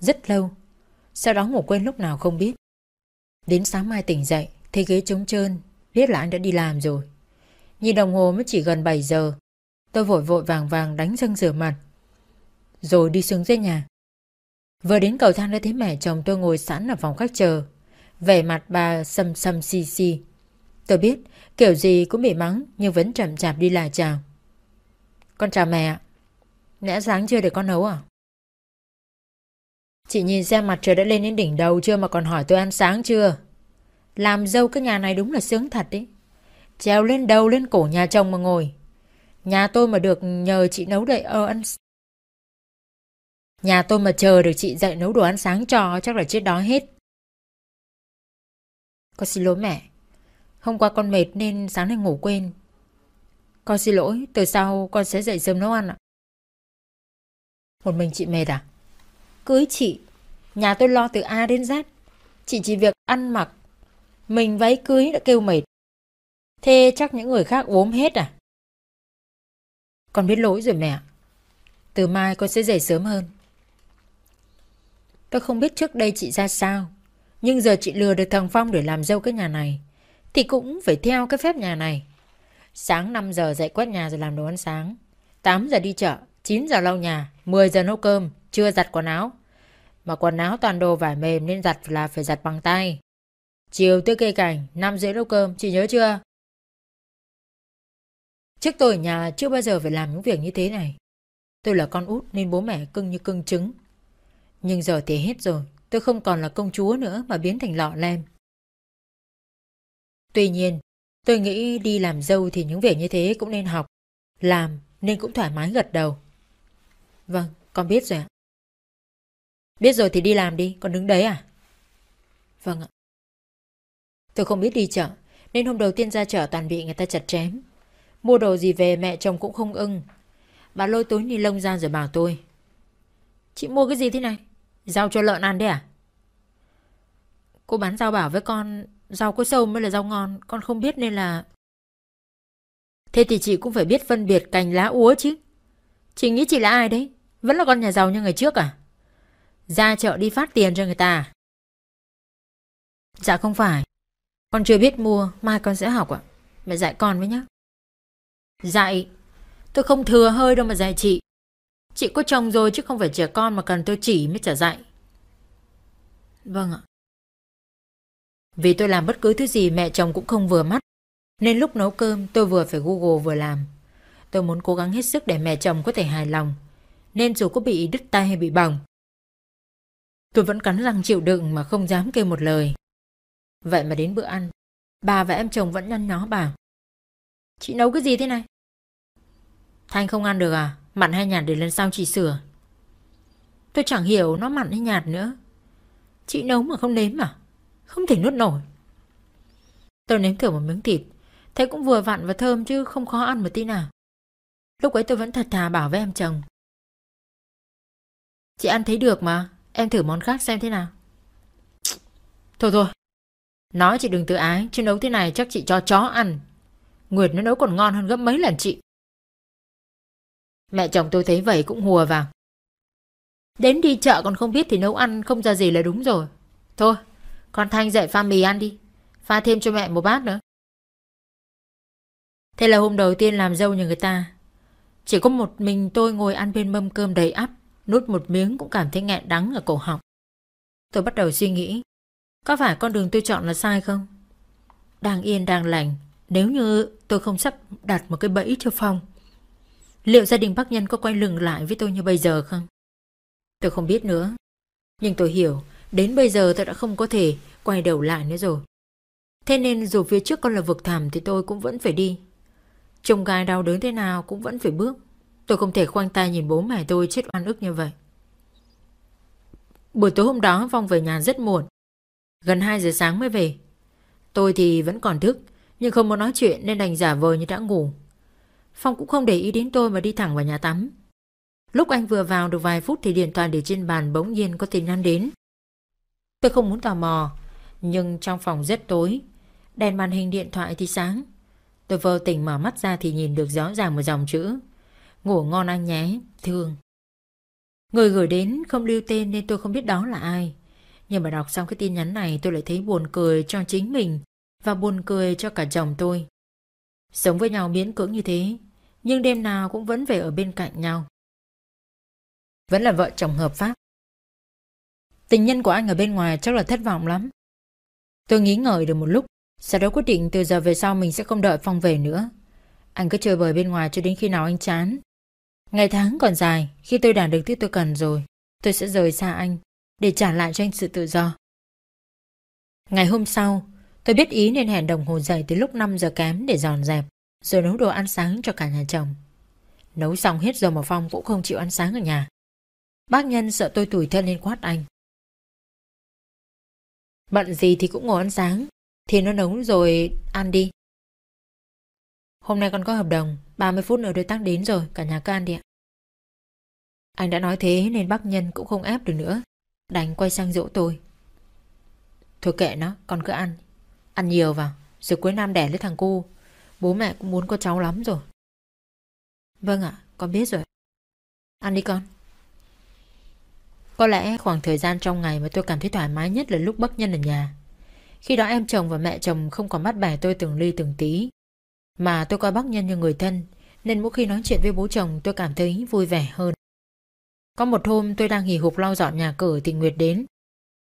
Rất lâu. Sau đó ngủ quên lúc nào không biết. Đến sáng mai tỉnh dậy, thấy ghế trống trơn, biết là anh đã đi làm rồi. Nhìn đồng hồ mới chỉ gần 7 giờ. Tôi vội vội vàng vàng đánh răng rửa mặt. Rồi đi xuống dưới nhà. Vừa đến cầu thang đã thấy mẹ chồng tôi ngồi sẵn ở phòng khách chờ. Vẻ mặt bà sầm sầm xì xì. Tôi biết, kiểu gì cũng bị mắng nhưng vẫn chậm chạp đi lại chào. Con chào mẹ ạ. Lẽ sáng chưa để con nấu à? Chị nhìn xem mặt trời đã lên đến đỉnh đầu chưa mà còn hỏi tôi ăn sáng chưa? Làm dâu cái nhà này đúng là sướng thật đấy. Treo lên đầu lên cổ nhà chồng mà ngồi. Nhà tôi mà được nhờ chị nấu đậy ơ ăn Nhà tôi mà chờ được chị dậy nấu đồ ăn sáng cho chắc là chết đói hết. Con xin lỗi mẹ. Hôm qua con mệt nên sáng nay ngủ quên. Con xin lỗi, từ sau con sẽ dậy sớm nấu ăn ạ. Một mình chị mệt à? Cưới chị, nhà tôi lo từ A đến Z. Chị chỉ việc ăn mặc, mình váy cưới đã kêu mệt. Thế chắc những người khác ốm hết à? Con biết lỗi rồi mẹ. Từ mai con sẽ dậy sớm hơn. Tôi không biết trước đây chị ra sao. Nhưng giờ chị lừa được thằng Phong để làm dâu cái nhà này. Thì cũng phải theo cái phép nhà này. Sáng 5 giờ dậy quét nhà rồi làm đồ ăn sáng. 8 giờ đi chợ, 9 giờ lau nhà, 10 giờ nấu cơm, chưa giặt quần áo. Mà quần áo toàn đồ vải mềm nên giặt là phải giặt bằng tay. Chiều tới cây cảnh, 5 rưỡi nấu cơm, chị nhớ chưa? Trước tôi ở nhà chưa bao giờ phải làm những việc như thế này. Tôi là con út nên bố mẹ cưng như cưng trứng. Nhưng giờ thì hết rồi, tôi không còn là công chúa nữa mà biến thành lọ lem. Tuy nhiên, tôi nghĩ đi làm dâu thì những việc như thế cũng nên học, làm nên cũng thoải mái gật đầu. Vâng, con biết rồi ạ. Biết rồi thì đi làm đi, con đứng đấy à? Vâng ạ. Tôi không biết đi chợ, nên hôm đầu tiên ra chợ toàn bị người ta chặt chém. Mua đồ gì về mẹ chồng cũng không ưng. Bà lôi túi ni lông ra rồi bảo tôi. Chị mua cái gì thế này? Rau cho lợn ăn đấy à? Cô bán rau bảo với con rau có sâu mới là rau ngon, con không biết nên là... Thế thì chị cũng phải biết phân biệt cành lá úa chứ. Chị nghĩ chị là ai đấy? Vẫn là con nhà giàu như ngày trước à? Ra chợ đi phát tiền cho người ta à? Dạ không phải. Con chưa biết mua, mai con sẽ học ạ. Mẹ dạy con với nhá. Dạy? Tôi không thừa hơi đâu mà dạy chị. Chị có chồng rồi chứ không phải trẻ con mà cần tôi chỉ mới trả dạy. Vâng ạ. Vì tôi làm bất cứ thứ gì mẹ chồng cũng không vừa mắt. Nên lúc nấu cơm tôi vừa phải Google vừa làm. Tôi muốn cố gắng hết sức để mẹ chồng có thể hài lòng. Nên dù có bị đứt tay hay bị bỏng. Tôi vẫn cắn răng chịu đựng mà không dám kêu một lời. Vậy mà đến bữa ăn, bà và em chồng vẫn nhăn nhó bảo. Chị nấu cái gì thế này? Thanh không ăn được à? Mặn hay nhạt để lần sau chị sửa. Tôi chẳng hiểu nó mặn hay nhạt nữa. Chị nấu mà không nếm à? Không thể nuốt nổi. Tôi nếm thử một miếng thịt, thấy cũng vừa vặn và thơm chứ không khó ăn một tí nào. Lúc ấy tôi vẫn thật thà bảo với em chồng. Chị ăn thấy được mà, em thử món khác xem thế nào. Thôi thôi, nói chị đừng tự ái, chứ nấu thế này chắc chị cho chó ăn. Nguyệt nó nấu còn ngon hơn gấp mấy lần chị. Mẹ chồng tôi thấy vậy cũng hùa vào. Đến đi chợ còn không biết thì nấu ăn không ra gì là đúng rồi. Thôi, con Thanh dậy pha mì ăn đi. Pha thêm cho mẹ một bát nữa. Thế là hôm đầu tiên làm dâu nhà người ta. Chỉ có một mình tôi ngồi ăn bên mâm cơm đầy ắp, nuốt một miếng cũng cảm thấy nghẹn đắng ở cổ họng. Tôi bắt đầu suy nghĩ, có phải con đường tôi chọn là sai không? Đang yên đang lành, nếu như tôi không sắp đặt một cái bẫy cho Phong, liệu gia đình bác nhân có quay lưng lại với tôi như bây giờ không? Tôi không biết nữa, nhưng tôi hiểu, đến bây giờ tôi đã không có thể quay đầu lại nữa rồi. Thế nên dù phía trước con là vực thẳm thì tôi cũng vẫn phải đi. chồng gái đau đớn thế nào cũng vẫn phải bước. Tôi không thể khoanh tay nhìn bố mẹ tôi chết oan ức như vậy. Buổi tối hôm đó Phong về nhà rất muộn. Gần 2 giờ sáng mới về. Tôi thì vẫn còn thức, nhưng không muốn nói chuyện nên đành giả vờ như đã ngủ. Phong cũng không để ý đến tôi mà đi thẳng vào nhà tắm. Lúc anh vừa vào được vài phút thì điện thoại để trên bàn bỗng nhiên có tin nhắn đến. Tôi không muốn tò mò, nhưng trong phòng rất tối, đèn màn hình điện thoại thì sáng. Tôi vô tình mở mắt ra thì nhìn được rõ ràng một dòng chữ. Ngủ ngon anh nhé, thương. Người gửi đến không lưu tên nên tôi không biết đó là ai. Nhưng mà đọc xong cái tin nhắn này tôi lại thấy buồn cười cho chính mình và buồn cười cho cả chồng tôi. Sống với nhau miễn cưỡng như thế, nhưng đêm nào cũng vẫn về ở bên cạnh nhau. Vẫn là vợ chồng hợp pháp. Tình nhân của anh ở bên ngoài chắc là thất vọng lắm. Tôi nghĩ ngợi được một lúc, sau đó quyết định từ giờ về sau mình sẽ không đợi Phong về nữa. Anh cứ chơi bời bên ngoài cho đến khi nào anh chán. Ngày tháng còn dài, khi tôi đạt được thứ tôi cần rồi, tôi sẽ rời xa anh để trả lại cho anh sự tự do. Ngày hôm sau, tôi biết ý nên hẹn đồng hồ dậy từ lúc 5 giờ kém để dọn dẹp, rồi nấu đồ ăn sáng cho cả nhà chồng. Nấu xong hết rồi mà Phong cũng không chịu ăn sáng ở nhà. Bác Nhân sợ tôi tủi thân nên quát anh. Bận gì thì cũng ngồi ăn sáng, thì nó nấu rồi ăn đi. Hôm nay con có hợp đồng, 30 phút nữa đối tác đến rồi, cả nhà can đi ạ. Anh đã nói thế nên bác Nhân cũng không ép được nữa, đành quay sang dỗ tôi. Thôi kệ nó, con cứ ăn. Ăn nhiều vào, rồi cuối năm đẻ lấy thằng cu. Bố mẹ cũng muốn có cháu lắm rồi. Vâng ạ, con biết rồi. Ăn đi con. Có lẽ khoảng thời gian trong ngày mà tôi cảm thấy thoải mái nhất là lúc bất Nhân ở nhà. Khi đó em chồng và mẹ chồng không còn bắt bẻ tôi từng ly từng tí. Mà tôi coi bác Nhân như người thân, nên mỗi khi nói chuyện với bố chồng tôi cảm thấy vui vẻ hơn. Có một hôm tôi đang hì hục lau dọn nhà cửa thì Nguyệt đến.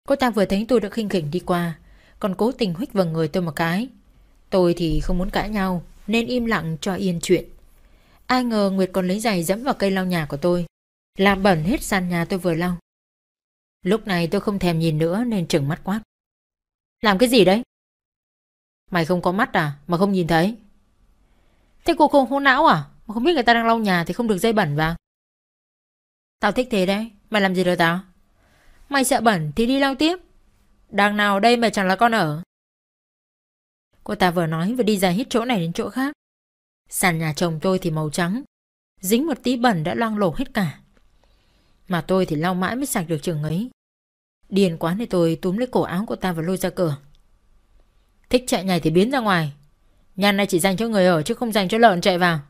Cô ta vừa thấy tôi đã khinh khỉnh đi qua, còn cố tình huých vào người tôi một cái. Tôi thì không muốn cãi nhau, nên im lặng cho yên chuyện. Ai ngờ Nguyệt còn lấy giày dẫm vào cây lau nhà của tôi, làm bẩn hết sàn nhà tôi vừa lau. Lúc này tôi không thèm nhìn nữa nên trừng mắt quát. Làm cái gì đấy? Mày không có mắt à mà không nhìn thấy? Thế cô không khô não à? Mà không biết người ta đang lau nhà thì không được dây bẩn vào. Tao thích thế đấy. Mày làm gì được tao? Mày sợ bẩn thì đi lau tiếp. Đằng nào đây mà chẳng là con ở. Cô ta vừa nói vừa đi ra hết chỗ này đến chỗ khác. Sàn nhà chồng tôi thì màu trắng. Dính một tí bẩn đã loang lổ hết cả. Mà tôi thì lau mãi mới sạch được trường ấy. Điền quá nên tôi túm lấy cổ áo của ta và lôi ra cửa. Thích chạy nhảy thì biến ra ngoài. Nhà này chỉ dành cho người ở chứ không dành cho lợn chạy vào.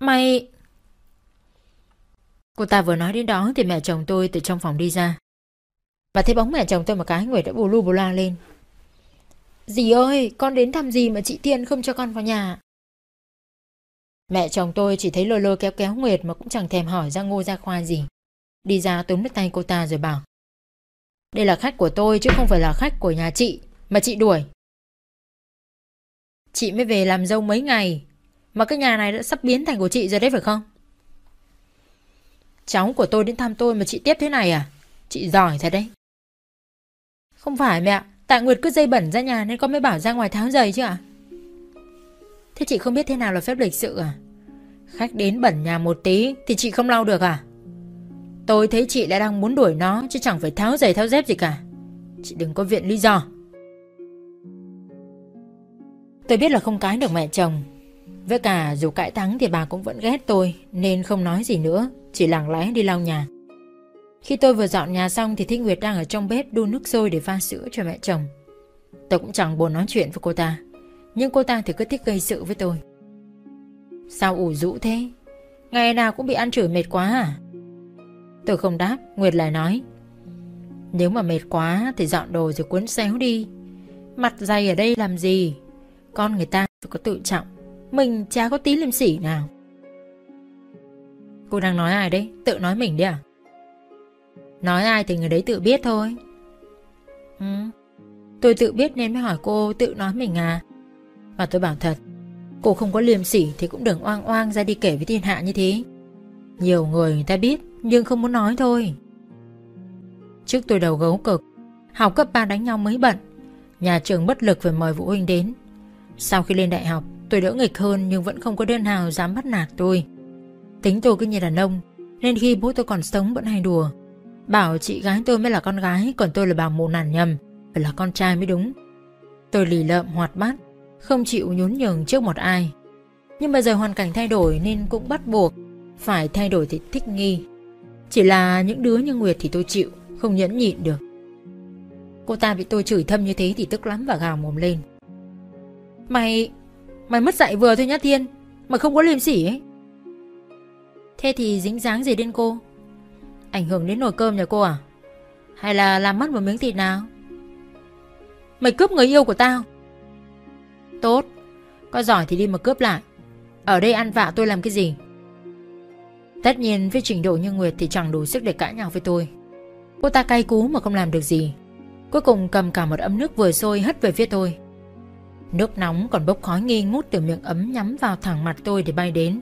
Mày... Cô ta vừa nói đến đó thì mẹ chồng tôi từ trong phòng đi ra. Và thấy bóng mẹ chồng tôi một cái, người đã bù lu bù la lên. Dì ơi, con đến thăm gì mà chị Tiên không cho con vào nhà? Mẹ chồng tôi chỉ thấy lôi lôi kéo kéo Nguyệt mà cũng chẳng thèm hỏi ra ngô ra khoa gì. Đi ra túm lấy tay cô ta rồi bảo. Đây là khách của tôi chứ không phải là khách của nhà chị Mà chị đuổi Chị mới về làm dâu mấy ngày Mà cái nhà này đã sắp biến thành của chị rồi đấy phải không Cháu của tôi đến thăm tôi mà chị tiếp thế này à Chị giỏi thật đấy Không phải mẹ Tại Nguyệt cứ dây bẩn ra nhà nên con mới bảo ra ngoài tháo giày chứ ạ Thế chị không biết thế nào là phép lịch sự à Khách đến bẩn nhà một tí Thì chị không lau được à Tôi thấy chị lại đang muốn đuổi nó chứ chẳng phải tháo giày tháo dép gì cả. Chị đừng có viện lý do. Tôi biết là không cãi được mẹ chồng. Với cả dù cãi thắng thì bà cũng vẫn ghét tôi nên không nói gì nữa, chỉ lặng lẽ đi lau nhà. Khi tôi vừa dọn nhà xong thì Thích Nguyệt đang ở trong bếp đun nước sôi để pha sữa cho mẹ chồng. Tôi cũng chẳng buồn nói chuyện với cô ta, nhưng cô ta thì cứ thích gây sự với tôi. Sao ủ rũ thế? Ngày nào cũng bị ăn chửi mệt quá à? Tôi không đáp, Nguyệt lại nói. Nếu mà mệt quá thì dọn đồ rồi cuốn xéo đi. Mặt dày ở đây làm gì? Con người ta phải có tự trọng. Mình chả có tí liêm sỉ nào. Cô đang nói ai đấy? Tự nói mình đi à? Nói ai thì người đấy tự biết thôi. Ừ. Tôi tự biết nên mới hỏi cô tự nói mình à. Và tôi bảo thật, cô không có liềm sỉ thì cũng đừng oang oang ra đi kể với thiên hạ như thế. Nhiều người người ta biết nhưng không muốn nói thôi. Trước tôi đầu gấu cực, học cấp 3 đánh nhau mới bận, nhà trường bất lực phải mời phụ huynh đến. Sau khi lên đại học, tôi đỡ nghịch hơn nhưng vẫn không có đơn nào dám bắt nạt tôi. Tính tôi cứ như đàn ông, nên khi bố tôi còn sống vẫn hay đùa. Bảo chị gái tôi mới là con gái, còn tôi là bà mụ nản nhầm, phải là con trai mới đúng. Tôi lì lợm hoạt bát, không chịu nhún nhường trước một ai. Nhưng mà giờ hoàn cảnh thay đổi nên cũng bắt buộc phải thay đổi thì thích nghi. Chỉ là những đứa như Nguyệt thì tôi chịu, không nhẫn nhịn được. Cô ta bị tôi chửi thâm như thế thì tức lắm và gào mồm lên. Mày... Mày mất dạy vừa thôi nhá Thiên Mà không có liêm sỉ ấy Thế thì dính dáng gì đến cô Ảnh hưởng đến nồi cơm nhà cô à? Hay là làm mất một miếng thịt nào? Mày cướp người yêu của tao. Tốt, Có giỏi thì đi mà cướp lại. Ở đây ăn vạ tôi làm cái gì? Tất nhiên với trình độ như Nguyệt Thì chẳng đủ sức để cãi nhau với tôi. Cô ta cay cú mà không làm được gì. Cuối cùng cầm cả một ấm nước vừa sôi hất về phía tôi. Nước nóng còn bốc khói nghi ngút từ miệng ấm nhắm vào thẳng mặt tôi để bay đến.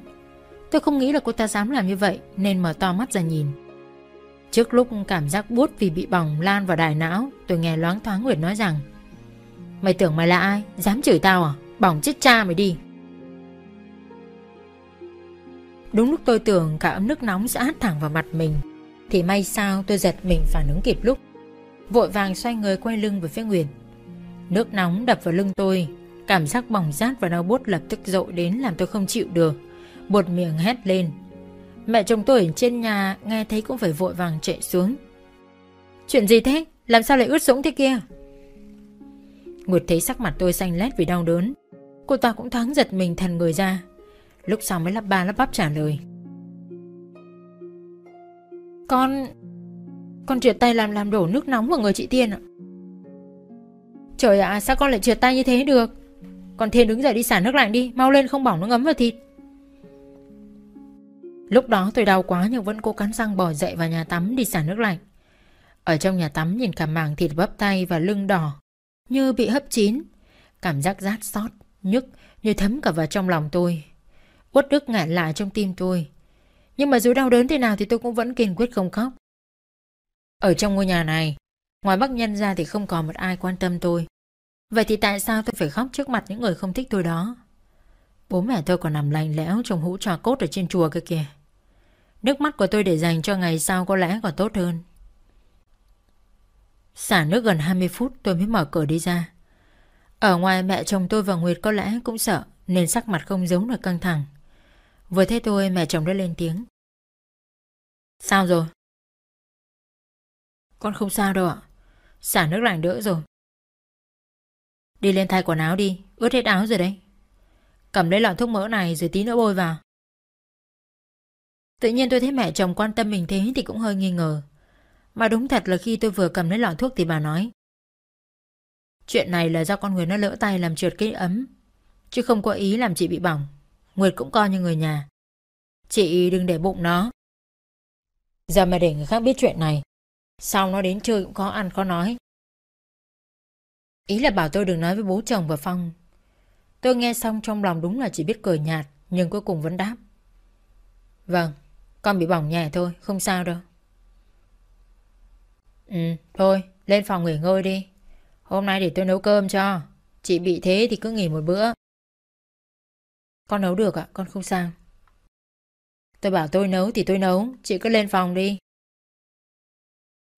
Tôi không nghĩ là cô ta dám làm như vậy, nên mở to mắt ra nhìn. Trước lúc cảm giác buốt vì bị bỏng lan vào đại não, tôi nghe loáng thoáng Nguyệt nói rằng Mày tưởng mày là ai? Dám chửi tao à? Bỏng chết cha mày đi. Đúng lúc tôi tưởng cả ấm nước nóng sẽ hát thẳng vào mặt mình Thì may sao tôi giật mình phản ứng kịp lúc Vội vàng xoay người quay lưng về phía Nguyệt Nước nóng đập vào lưng tôi Cảm giác bỏng rát và đau bút lập tức dội đến làm tôi không chịu được Bột miệng hét lên Mẹ chồng tôi ở trên nhà nghe thấy cũng phải vội vàng chạy xuống. Chuyện gì thế? Làm sao lại ướt sũng thế kia? Nguyệt thấy sắc mặt tôi xanh lét vì đau đớn. Cô ta cũng thoáng giật mình thần người ra. Lúc sau mới lắp ba lắp bắp trả lời. Con... Con trượt tay làm làm đổ nước nóng vào người chị Tiên ạ. Trời ạ, sao con lại trượt tay như thế được? Con Thiên đứng dậy đi xả nước lạnh đi, Mau lên không bỏng nó ngấm vào thịt. Lúc đó tôi đau quá nhưng vẫn cố cắn răng bỏ dậy vào nhà tắm đi xả nước lạnh. Ở trong nhà tắm nhìn cả mảng thịt bắp tay và lưng đỏ Như bị hấp chín. Cảm giác rát xót, nhức như thấm cả vào trong lòng tôi. Uất ức ngạn lại trong tim tôi. Nhưng mà dù đau đớn thế nào thì tôi cũng vẫn kiên quyết không khóc. Ở trong ngôi nhà này Ngoài bác nhân ra thì không còn một ai quan tâm tôi. Vậy thì tại sao tôi phải khóc trước mặt những người không thích tôi đó? Bố mẹ tôi còn nằm lạnh lẽo trong hũ trò cốt ở trên chùa kia kìa. Nước mắt của tôi để dành cho ngày sau có lẽ còn tốt hơn. Xả nước gần 20 phút, tôi mới mở cửa đi ra. Ở ngoài mẹ chồng tôi và Nguyệt có lẽ cũng sợ, Nên sắc mặt không giống được căng thẳng. Vừa thấy tôi, mẹ chồng đã lên tiếng. Sao rồi? Con không sao đâu ạ. Xả nước lạnh đỡ rồi. Đi lên thay quần áo đi, Ướt hết áo rồi đấy. Cầm lấy lọ thuốc mỡ này rồi tí nữa bôi vào. Tự nhiên tôi thấy mẹ chồng quan tâm mình thế thì cũng hơi nghi ngờ. Mà đúng thật là khi tôi vừa cầm lấy lọ thuốc thì bà nói, Chuyện này là do con người nó lỡ tay làm trượt cái ấm, Chứ không có ý làm chị bị bỏng. Nguyệt cũng coi như người nhà. Chị đừng để bụng nó. Giờ mà để người khác biết chuyện này, Sau nó đến chơi cũng có ăn có nói. Ý là bảo tôi đừng nói với bố chồng và Phong. Tôi nghe xong trong lòng đúng là chỉ biết cười nhạt Nhưng cuối cùng vẫn đáp Vâng. Con bị bỏng nhẹ thôi Không sao đâu. Ừ thôi Lên phòng nghỉ ngơi đi. Hôm nay để tôi nấu cơm cho. Chị bị thế thì cứ nghỉ một bữa. Con nấu được ạ Con không sao. Tôi bảo tôi nấu thì tôi nấu Chị cứ lên phòng đi.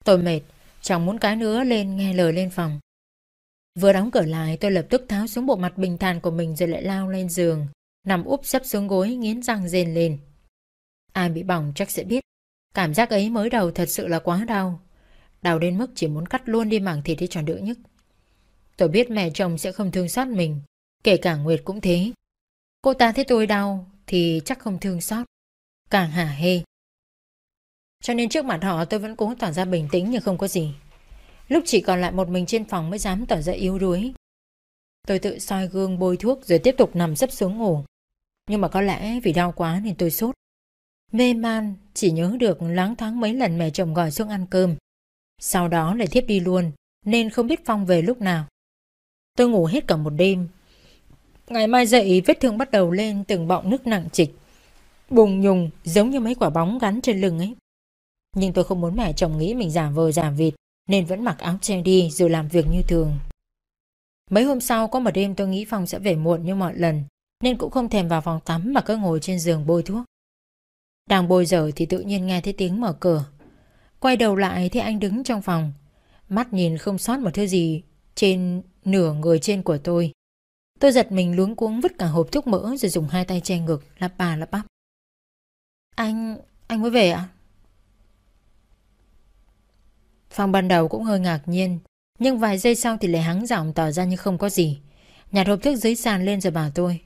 Tôi mệt, chẳng muốn cái nữa lên nghe lời lên phòng. Vừa đóng cửa lại tôi lập tức tháo xuống bộ mặt bình thản của mình rồi lại lao lên giường, nằm úp sấp xuống gối nghiến răng rên lên. Ai bị bỏng chắc sẽ biết, cảm giác ấy mới đầu thật sự là quá đau. Đau đến mức chỉ muốn cắt luôn đi mảng thịt đi cho đỡ nhức. Tôi biết mẹ chồng sẽ không thương xót mình, kể cả Nguyệt cũng thế. Cô ta thấy tôi đau thì chắc không thương xót, càng hả hê. Cho nên trước mặt họ tôi vẫn cố tỏ ra bình tĩnh nhưng không có gì. Lúc chỉ còn lại một mình trên phòng mới dám tỏ ra yếu đuối. Tôi tự soi gương bôi thuốc rồi tiếp tục nằm sấp xuống ngủ. Nhưng mà có lẽ vì đau quá nên tôi sốt. Mê man, chỉ nhớ được láng thoáng mấy lần mẹ chồng gọi xuống ăn cơm. Sau đó lại thiếp đi luôn, nên không biết Phong về lúc nào. Tôi ngủ hết cả một đêm. Ngày mai dậy vết thương bắt đầu lên từng bọng nước nặng trịch. Bùng nhùng giống như mấy quả bóng gắn trên lưng ấy. Nhưng tôi không muốn mẹ chồng nghĩ mình giả vờ giả vịt nên vẫn mặc áo che đi rồi làm việc như thường. Mấy hôm sau có một đêm tôi nghĩ Phong sẽ về muộn như mọi lần nên cũng không thèm vào phòng tắm mà cứ ngồi trên giường bôi thuốc. Đang bôi dở thì tự nhiên nghe thấy tiếng mở cửa. Quay đầu lại thì anh đứng trong phòng. Mắt nhìn không sót một thứ gì trên nửa người trên của tôi. Tôi giật mình luống cuống vứt cả hộp thuốc mỡ rồi dùng hai tay che ngực, lắp bà lắp bắp. Anh... anh mới về ạ? À? Phong ban đầu cũng hơi ngạc nhiên, Nhưng vài giây sau thì lại hắng giọng tỏ ra như không có gì Nhặt hộp thuốc dưới sàn lên rồi bảo tôi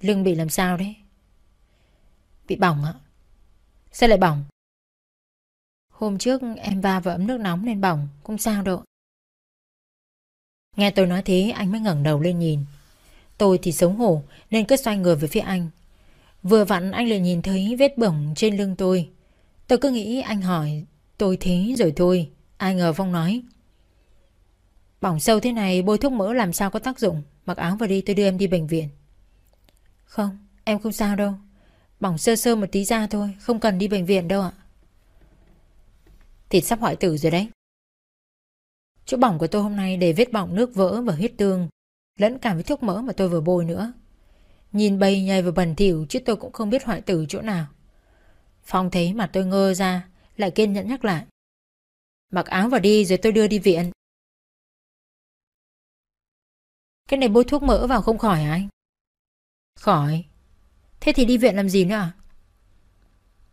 Lưng bị làm sao đấy Bị bỏng ạ. Sao lại bỏng? Hôm trước em va vào ấm nước nóng nên bỏng, Không sao đâu. Nghe tôi nói thế, anh mới ngẩng đầu lên nhìn. Tôi thì xấu hổ, Nên cứ xoay người về phía anh. Vừa vặn anh lại nhìn thấy vết bỏng trên lưng tôi. Tôi cứ nghĩ anh hỏi Tôi thế rồi thôi, Ai ngờ Phong nói. Bỏng sâu thế này, bôi thuốc mỡ làm sao có tác dụng? Mặc áo vào đi, tôi đưa em đi bệnh viện. Không, em không sao đâu. Bỏng sơ sơ một tí ra thôi, Không cần đi bệnh viện đâu ạ Thịt sắp hoại tử rồi đấy Chỗ bỏng của tôi hôm nay để vết bỏng nước vỡ và huyết tương, Lẫn cả với thuốc mỡ mà tôi vừa bôi nữa Nhìn bầy nhầy và bẩn thỉu chứ tôi cũng không biết hoại tử chỗ nào Phong thấy mà tôi ngơ ra, lại kiên nhẫn nhắc lại. Mặc áo vào đi rồi tôi đưa đi viện. Cái này bôi thuốc mỡ vào không khỏi hả anh? Khỏi. Thế thì đi viện làm gì nữa à?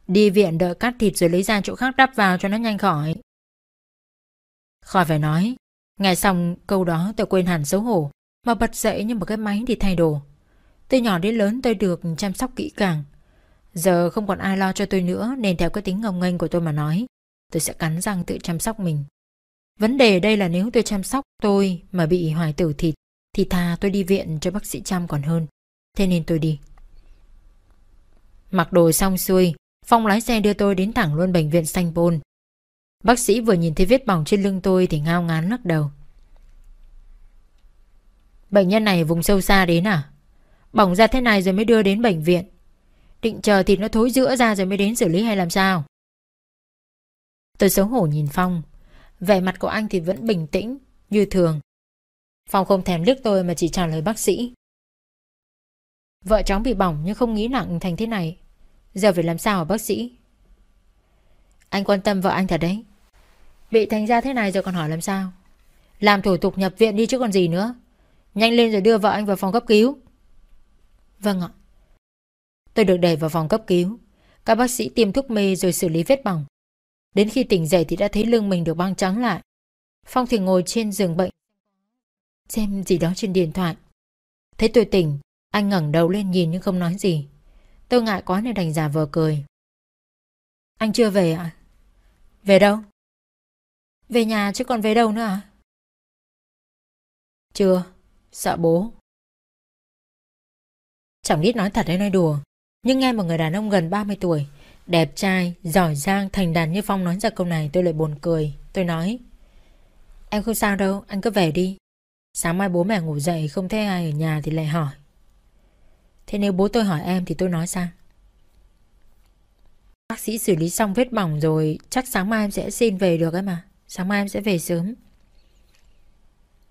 Đi viện đợi cắt thịt rồi lấy ra chỗ khác đắp vào cho nó nhanh khỏi. Khỏi phải nói. Nghe xong câu đó tôi quên hẳn xấu hổ mà bật dậy như một cái máy đi thay đồ. Từ nhỏ đến lớn tôi được chăm sóc kỹ càng. Giờ không còn ai lo cho tôi nữa nên theo cái tính ngông nghênh của tôi mà nói, tôi sẽ cắn răng tự chăm sóc mình. Vấn đề đây là nếu tôi chăm sóc tôi mà bị hoài tử thịt thì thà tôi đi viện cho bác sĩ chăm còn hơn. Thế nên tôi đi. Mặc đồ xong xuôi, Phong lái xe đưa tôi đến thẳng luôn bệnh viện Sanh Pôn. Bác sĩ vừa nhìn thấy vết bỏng trên lưng tôi thì ngao ngán lắc đầu. Bệnh nhân này vùng sâu xa đến à? Bỏng ra thế này rồi mới đưa đến bệnh viện. Định chờ thịt nó thối giữa ra rồi mới đến xử lý hay làm sao Tôi xấu hổ nhìn Phong Vẻ mặt của anh thì vẫn bình tĩnh Như thường Phong không thèm liếc tôi mà chỉ trả lời bác sĩ Vợ cháu bị bỏng nhưng không nghĩ nặng thành thế này Giờ phải làm sao hả bác sĩ Anh quan tâm vợ anh thật đấy Bị thành ra thế này rồi còn hỏi làm sao Làm thủ tục nhập viện đi chứ còn gì nữa Nhanh lên rồi đưa vợ anh vào phòng cấp cứu Vâng ạ Tôi được đẩy vào phòng cấp cứu. Các bác sĩ tiêm thuốc mê rồi xử lý vết bỏng. Đến khi tỉnh dậy thì đã thấy lưng mình được băng trắng lại. Phong thì ngồi trên giường bệnh. Xem gì đó trên điện thoại. Thấy tôi tỉnh, anh ngẩng đầu lên nhìn nhưng không nói gì. Tôi ngại quá nên đành giả vờ cười. Anh chưa về ạ? À? Về đâu? Về nhà chứ còn về đâu nữa à? Chưa, sợ bố. Chẳng biết nói thật hay nói đùa. Nhưng nghe một người đàn ông gần 30 tuổi, đẹp trai, giỏi giang, thành đàn như Phong nói ra câu này tôi lại buồn cười. Tôi nói, em không sao đâu, anh cứ về đi. Sáng mai bố mẹ ngủ dậy không thấy ai ở nhà thì lại hỏi. Thế nếu bố tôi hỏi em thì tôi nói sao? Bác sĩ xử lý xong vết bỏng rồi, Chắc sáng mai em sẽ xin về được ấy mà Sáng mai em sẽ về sớm.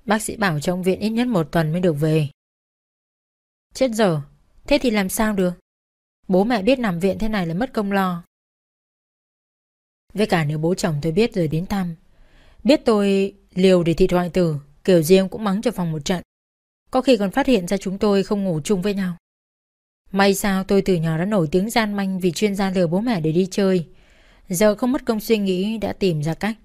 Bác sĩ bảo trong viện ít nhất một tuần mới được về. Chết giờ Thế thì làm sao được? Bố mẹ biết nằm viện thế này là mất công lo. Với cả nếu bố chồng tôi biết rồi đến thăm, Biết tôi liều để thịt hoại tử, Kiểu gì ông cũng mắng cho phòng một trận. Có khi còn phát hiện ra chúng tôi không ngủ chung với nhau. May sao tôi từ nhỏ đã nổi tiếng gian manh Vì chuyên gia lừa bố mẹ để đi chơi. Giờ không mất công suy nghĩ, đã tìm ra cách.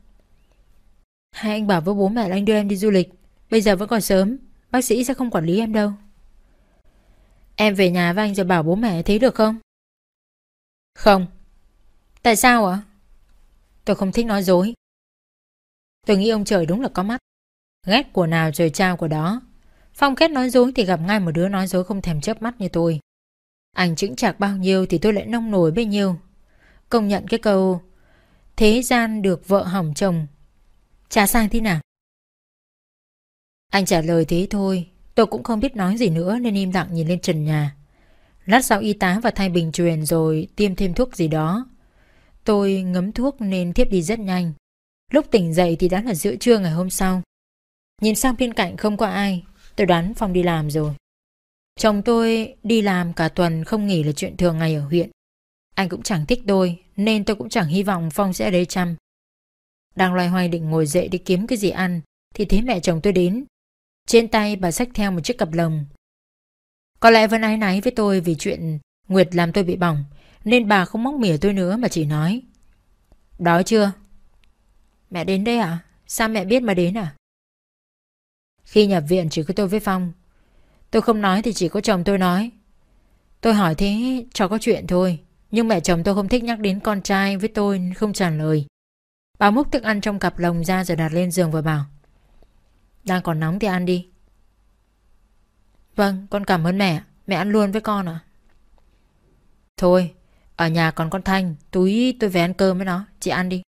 Hai anh bảo với bố mẹ là anh đưa em đi du lịch. Bây giờ vẫn còn sớm, Bác sĩ sẽ không quản lý em đâu. Em về nhà với anh rồi bảo bố mẹ thấy được không? Không. Tại sao ạ? Tôi không thích nói dối. Tôi nghĩ ông trời đúng là có mắt. Ghét của nào trời trao của đó. Phong kết nói dối thì gặp ngay một đứa nói dối không thèm chớp mắt như tôi. Anh chững chạc bao nhiêu thì tôi lại nông nổi bấy nhiêu. Công nhận cái câu, Thế gian được vợ hỏng chồng. Chả sang thế nào? Anh trả lời thế thôi. Tôi cũng không biết nói gì nữa Nên im lặng nhìn lên trần nhà. Lát sau y tá và thay bình truyền rồi Tiêm thêm thuốc gì đó. Tôi ngấm thuốc nên thiếp đi rất nhanh. Lúc tỉnh dậy thì đã là giữa trưa ngày hôm sau. Nhìn sang bên cạnh không có ai. Tôi đoán Phong đi làm rồi. Chồng tôi đi làm cả tuần không nghỉ là chuyện thường ngày ở huyện Anh cũng chẳng thích tôi, Nên tôi cũng chẳng hy vọng Phong sẽ ở đây chăm Đang loay hoay định ngồi dậy đi kiếm cái gì ăn, Thì thấy mẹ chồng tôi đến Trên tay bà xách theo một chiếc cặp lồng Có lẽ vẫn ái náy với tôi vì chuyện Nguyệt làm tôi bị bỏng, Nên bà không móc mỉa tôi nữa mà chỉ nói, Đói chưa? Mẹ đến đây à? Sao mẹ biết mà đến à? Khi nhập viện chỉ có tôi với Phong Tôi không nói thì chỉ có chồng tôi nói. Tôi hỏi thế cho có chuyện thôi, Nhưng mẹ chồng tôi không thích nhắc đến con trai với tôi không trả lời. Bà múc thức ăn trong cặp lồng ra rồi đặt lên giường và bảo, Đang còn nóng thì ăn đi. Vâng con cảm ơn mẹ Mẹ ăn luôn với con à Thôi, Ở nhà còn con Thanh, Túi tôi về ăn cơm với nó, Chị ăn đi.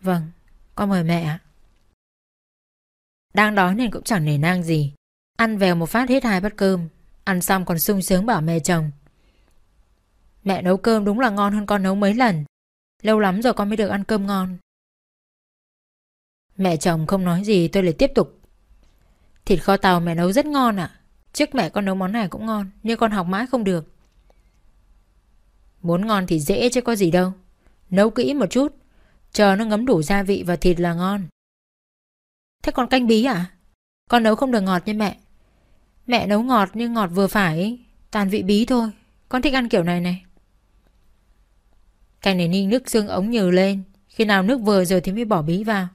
Vâng con mời mẹ ạ. Đang đói nên cũng chẳng nể nang gì. Ăn vèo một phát hết hai bát cơm. Ăn xong còn sung sướng bảo mẹ chồng. Mẹ nấu cơm đúng là ngon hơn con nấu mấy lần. Lâu lắm rồi con mới được ăn cơm ngon. Mẹ chồng không nói gì, tôi lại tiếp tục. Thịt kho tàu mẹ nấu rất ngon ạ. Trước mẹ con nấu món này cũng ngon, Nhưng con học mãi không được. Muốn ngon thì dễ chứ có gì đâu. Nấu kỹ một chút Chờ nó ngấm đủ gia vị và thịt là ngon. Thế còn canh bí à? Con nấu không được ngọt như mẹ. Mẹ nấu ngọt nhưng ngọt vừa phải, toàn vị bí thôi. Con thích ăn kiểu này này. Canh này ninh nước xương ống nhừ lên. Khi nào nước vừa rồi thì mới bỏ bí vào.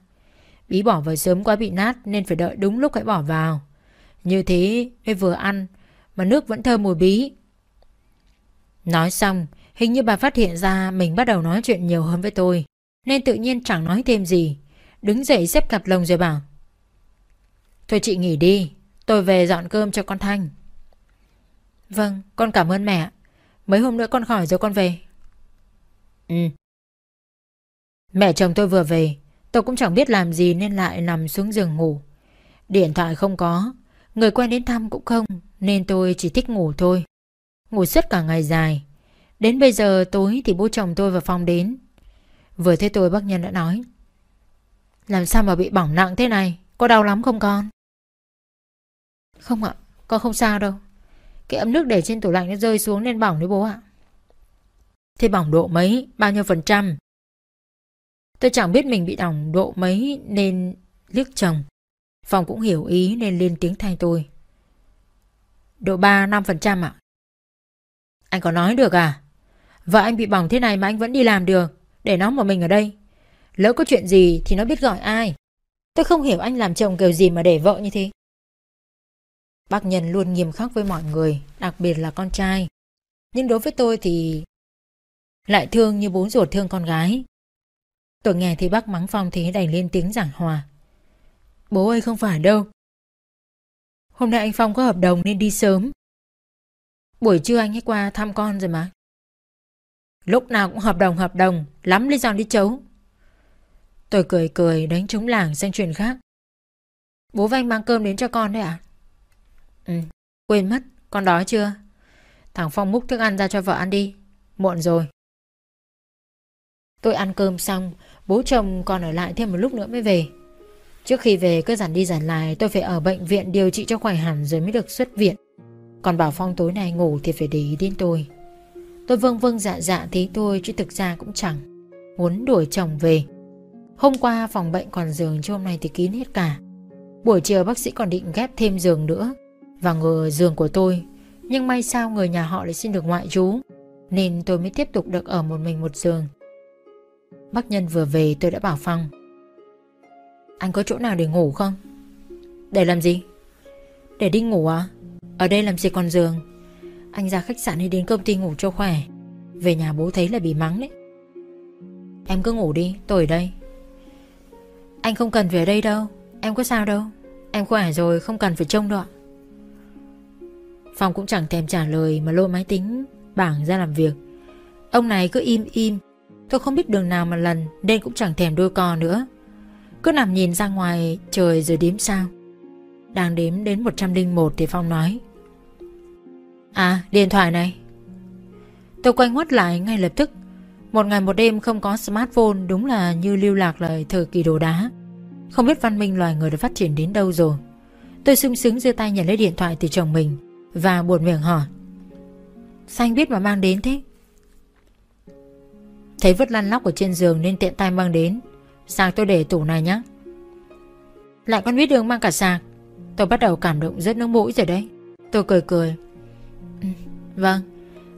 Bí bỏ vào sớm quá bị nát nên phải đợi đúng lúc hãy bỏ vào. Như thế mới vừa ăn mà nước vẫn thơm mùi bí. Nói xong, hình như bà phát hiện ra mình bắt đầu nói chuyện nhiều hơn với tôi. Nên tự nhiên chẳng nói thêm gì. Đứng dậy xếp cặp lồng rồi bảo. Thôi chị nghỉ đi Tôi về dọn cơm cho con Thanh. Vâng con cảm ơn mẹ. Mấy hôm nữa con khỏi rồi con về. Ừ. Mẹ chồng tôi vừa về Tôi cũng chẳng biết làm gì nên lại nằm xuống giường ngủ. Điện thoại không có Người quen đến thăm cũng không Nên tôi chỉ thích ngủ thôi. Ngủ suốt cả ngày dài. Đến bây giờ tối thì bố chồng tôi vào phòng đến. Vừa thấy tôi bác nhân đã nói Làm sao mà bị bỏng nặng thế này? Có đau lắm không con không ạ, con không sao đâu. Cái ấm nước để trên tủ lạnh nó rơi xuống nên bỏng đấy bố ạ. Thế bỏng độ mấy, bao nhiêu phần trăm? Tôi chẳng biết mình bị bỏng độ mấy nên liếc chồng. Phòng cũng hiểu ý nên lên tiếng thay tôi. Độ 3-5% ạ. Anh có nói được à? Vợ anh bị bỏng thế này mà anh vẫn đi làm được. Để nó một mình ở đây. Lỡ có chuyện gì thì nó biết gọi ai. Tôi không hiểu anh làm chồng kiểu gì mà để vợ như thế. Bác Nhân luôn nghiêm khắc với mọi người, đặc biệt là con trai. Nhưng đối với tôi thì lại thương như bố ruột thương con gái. Tôi nghe thì bác mắng Phong thì đành lên tiếng giảng hòa. Bố ơi không phải đâu. Hôm nay anh Phong có hợp đồng nên đi sớm. Buổi trưa anh ấy qua thăm con rồi mà. Lúc nào cũng hợp đồng hợp đồng, lắm lý do đi chấu. Tôi cười cười đánh trúng làng sang chuyện khác. Bố với anh mang cơm đến cho con đấy à? Ừ, quên mất, con đói chưa? Thằng Phong múc thức ăn ra cho vợ ăn đi, muộn rồi. Tôi ăn cơm xong, bố chồng còn ở lại thêm một lúc nữa mới về. Trước khi về cứ dặn đi dặn lại tôi phải ở bệnh viện điều trị cho khỏe hẳn rồi mới được xuất viện. Còn bảo Phong tối nay ngủ thì phải để ý đến tôi. Tôi vâng vâng dạ dạ thế tôi chứ thực ra cũng chẳng. muốn đuổi chồng về. Hôm qua phòng bệnh còn giường chứ hôm nay thì kín hết cả. Buổi chiều bác sĩ còn định ghép thêm giường nữa và ngờ giường của tôi. Nhưng may sao người nhà họ lại xin được ngoại trú, nên tôi mới tiếp tục được ở một mình một giường. Bác Nhân vừa về, tôi đã bảo Phong Anh có chỗ nào để ngủ không? Để làm gì? Để đi ngủ à? Ở đây làm gì còn giường Anh ra khách sạn hay đến công ty ngủ cho khỏe Về nhà bố thấy là bị mắng đấy Em cứ ngủ đi, tôi ở đây Anh không cần về đây đâu Em có sao đâu Em khỏe rồi, không cần phải trông đâu ạ Phong cũng chẳng thèm trả lời Mà lôi máy tính bảng ra làm việc. Ông này cứ im im. Tôi không biết đường nào mà lần Nên cũng chẳng thèm đôi co nữa. Cứ nằm nhìn ra ngoài trời rồi đếm sao. Đang đếm đến 101 thì Phong nói. À điện thoại này. Tôi quay ngoắt lại ngay lập tức. Một ngày một đêm không có smartphone Đúng là như lưu lạc lại thời kỳ đồ đá. Không biết văn minh loài người đã phát triển đến đâu rồi. Tôi sung sướng giơ tay nhận lấy điện thoại từ chồng mình. Và buồn miệng hỏi, Sao anh biết mà mang đến thế? Thấy vứt lăn lóc ở trên giường nên tiện tay mang đến. Sạc tôi để tủ này nhé Lại con biết đường mang cả sạc. Tôi bắt đầu cảm động rất nước mũi rồi đấy. Tôi cười cười. Ừ, vâng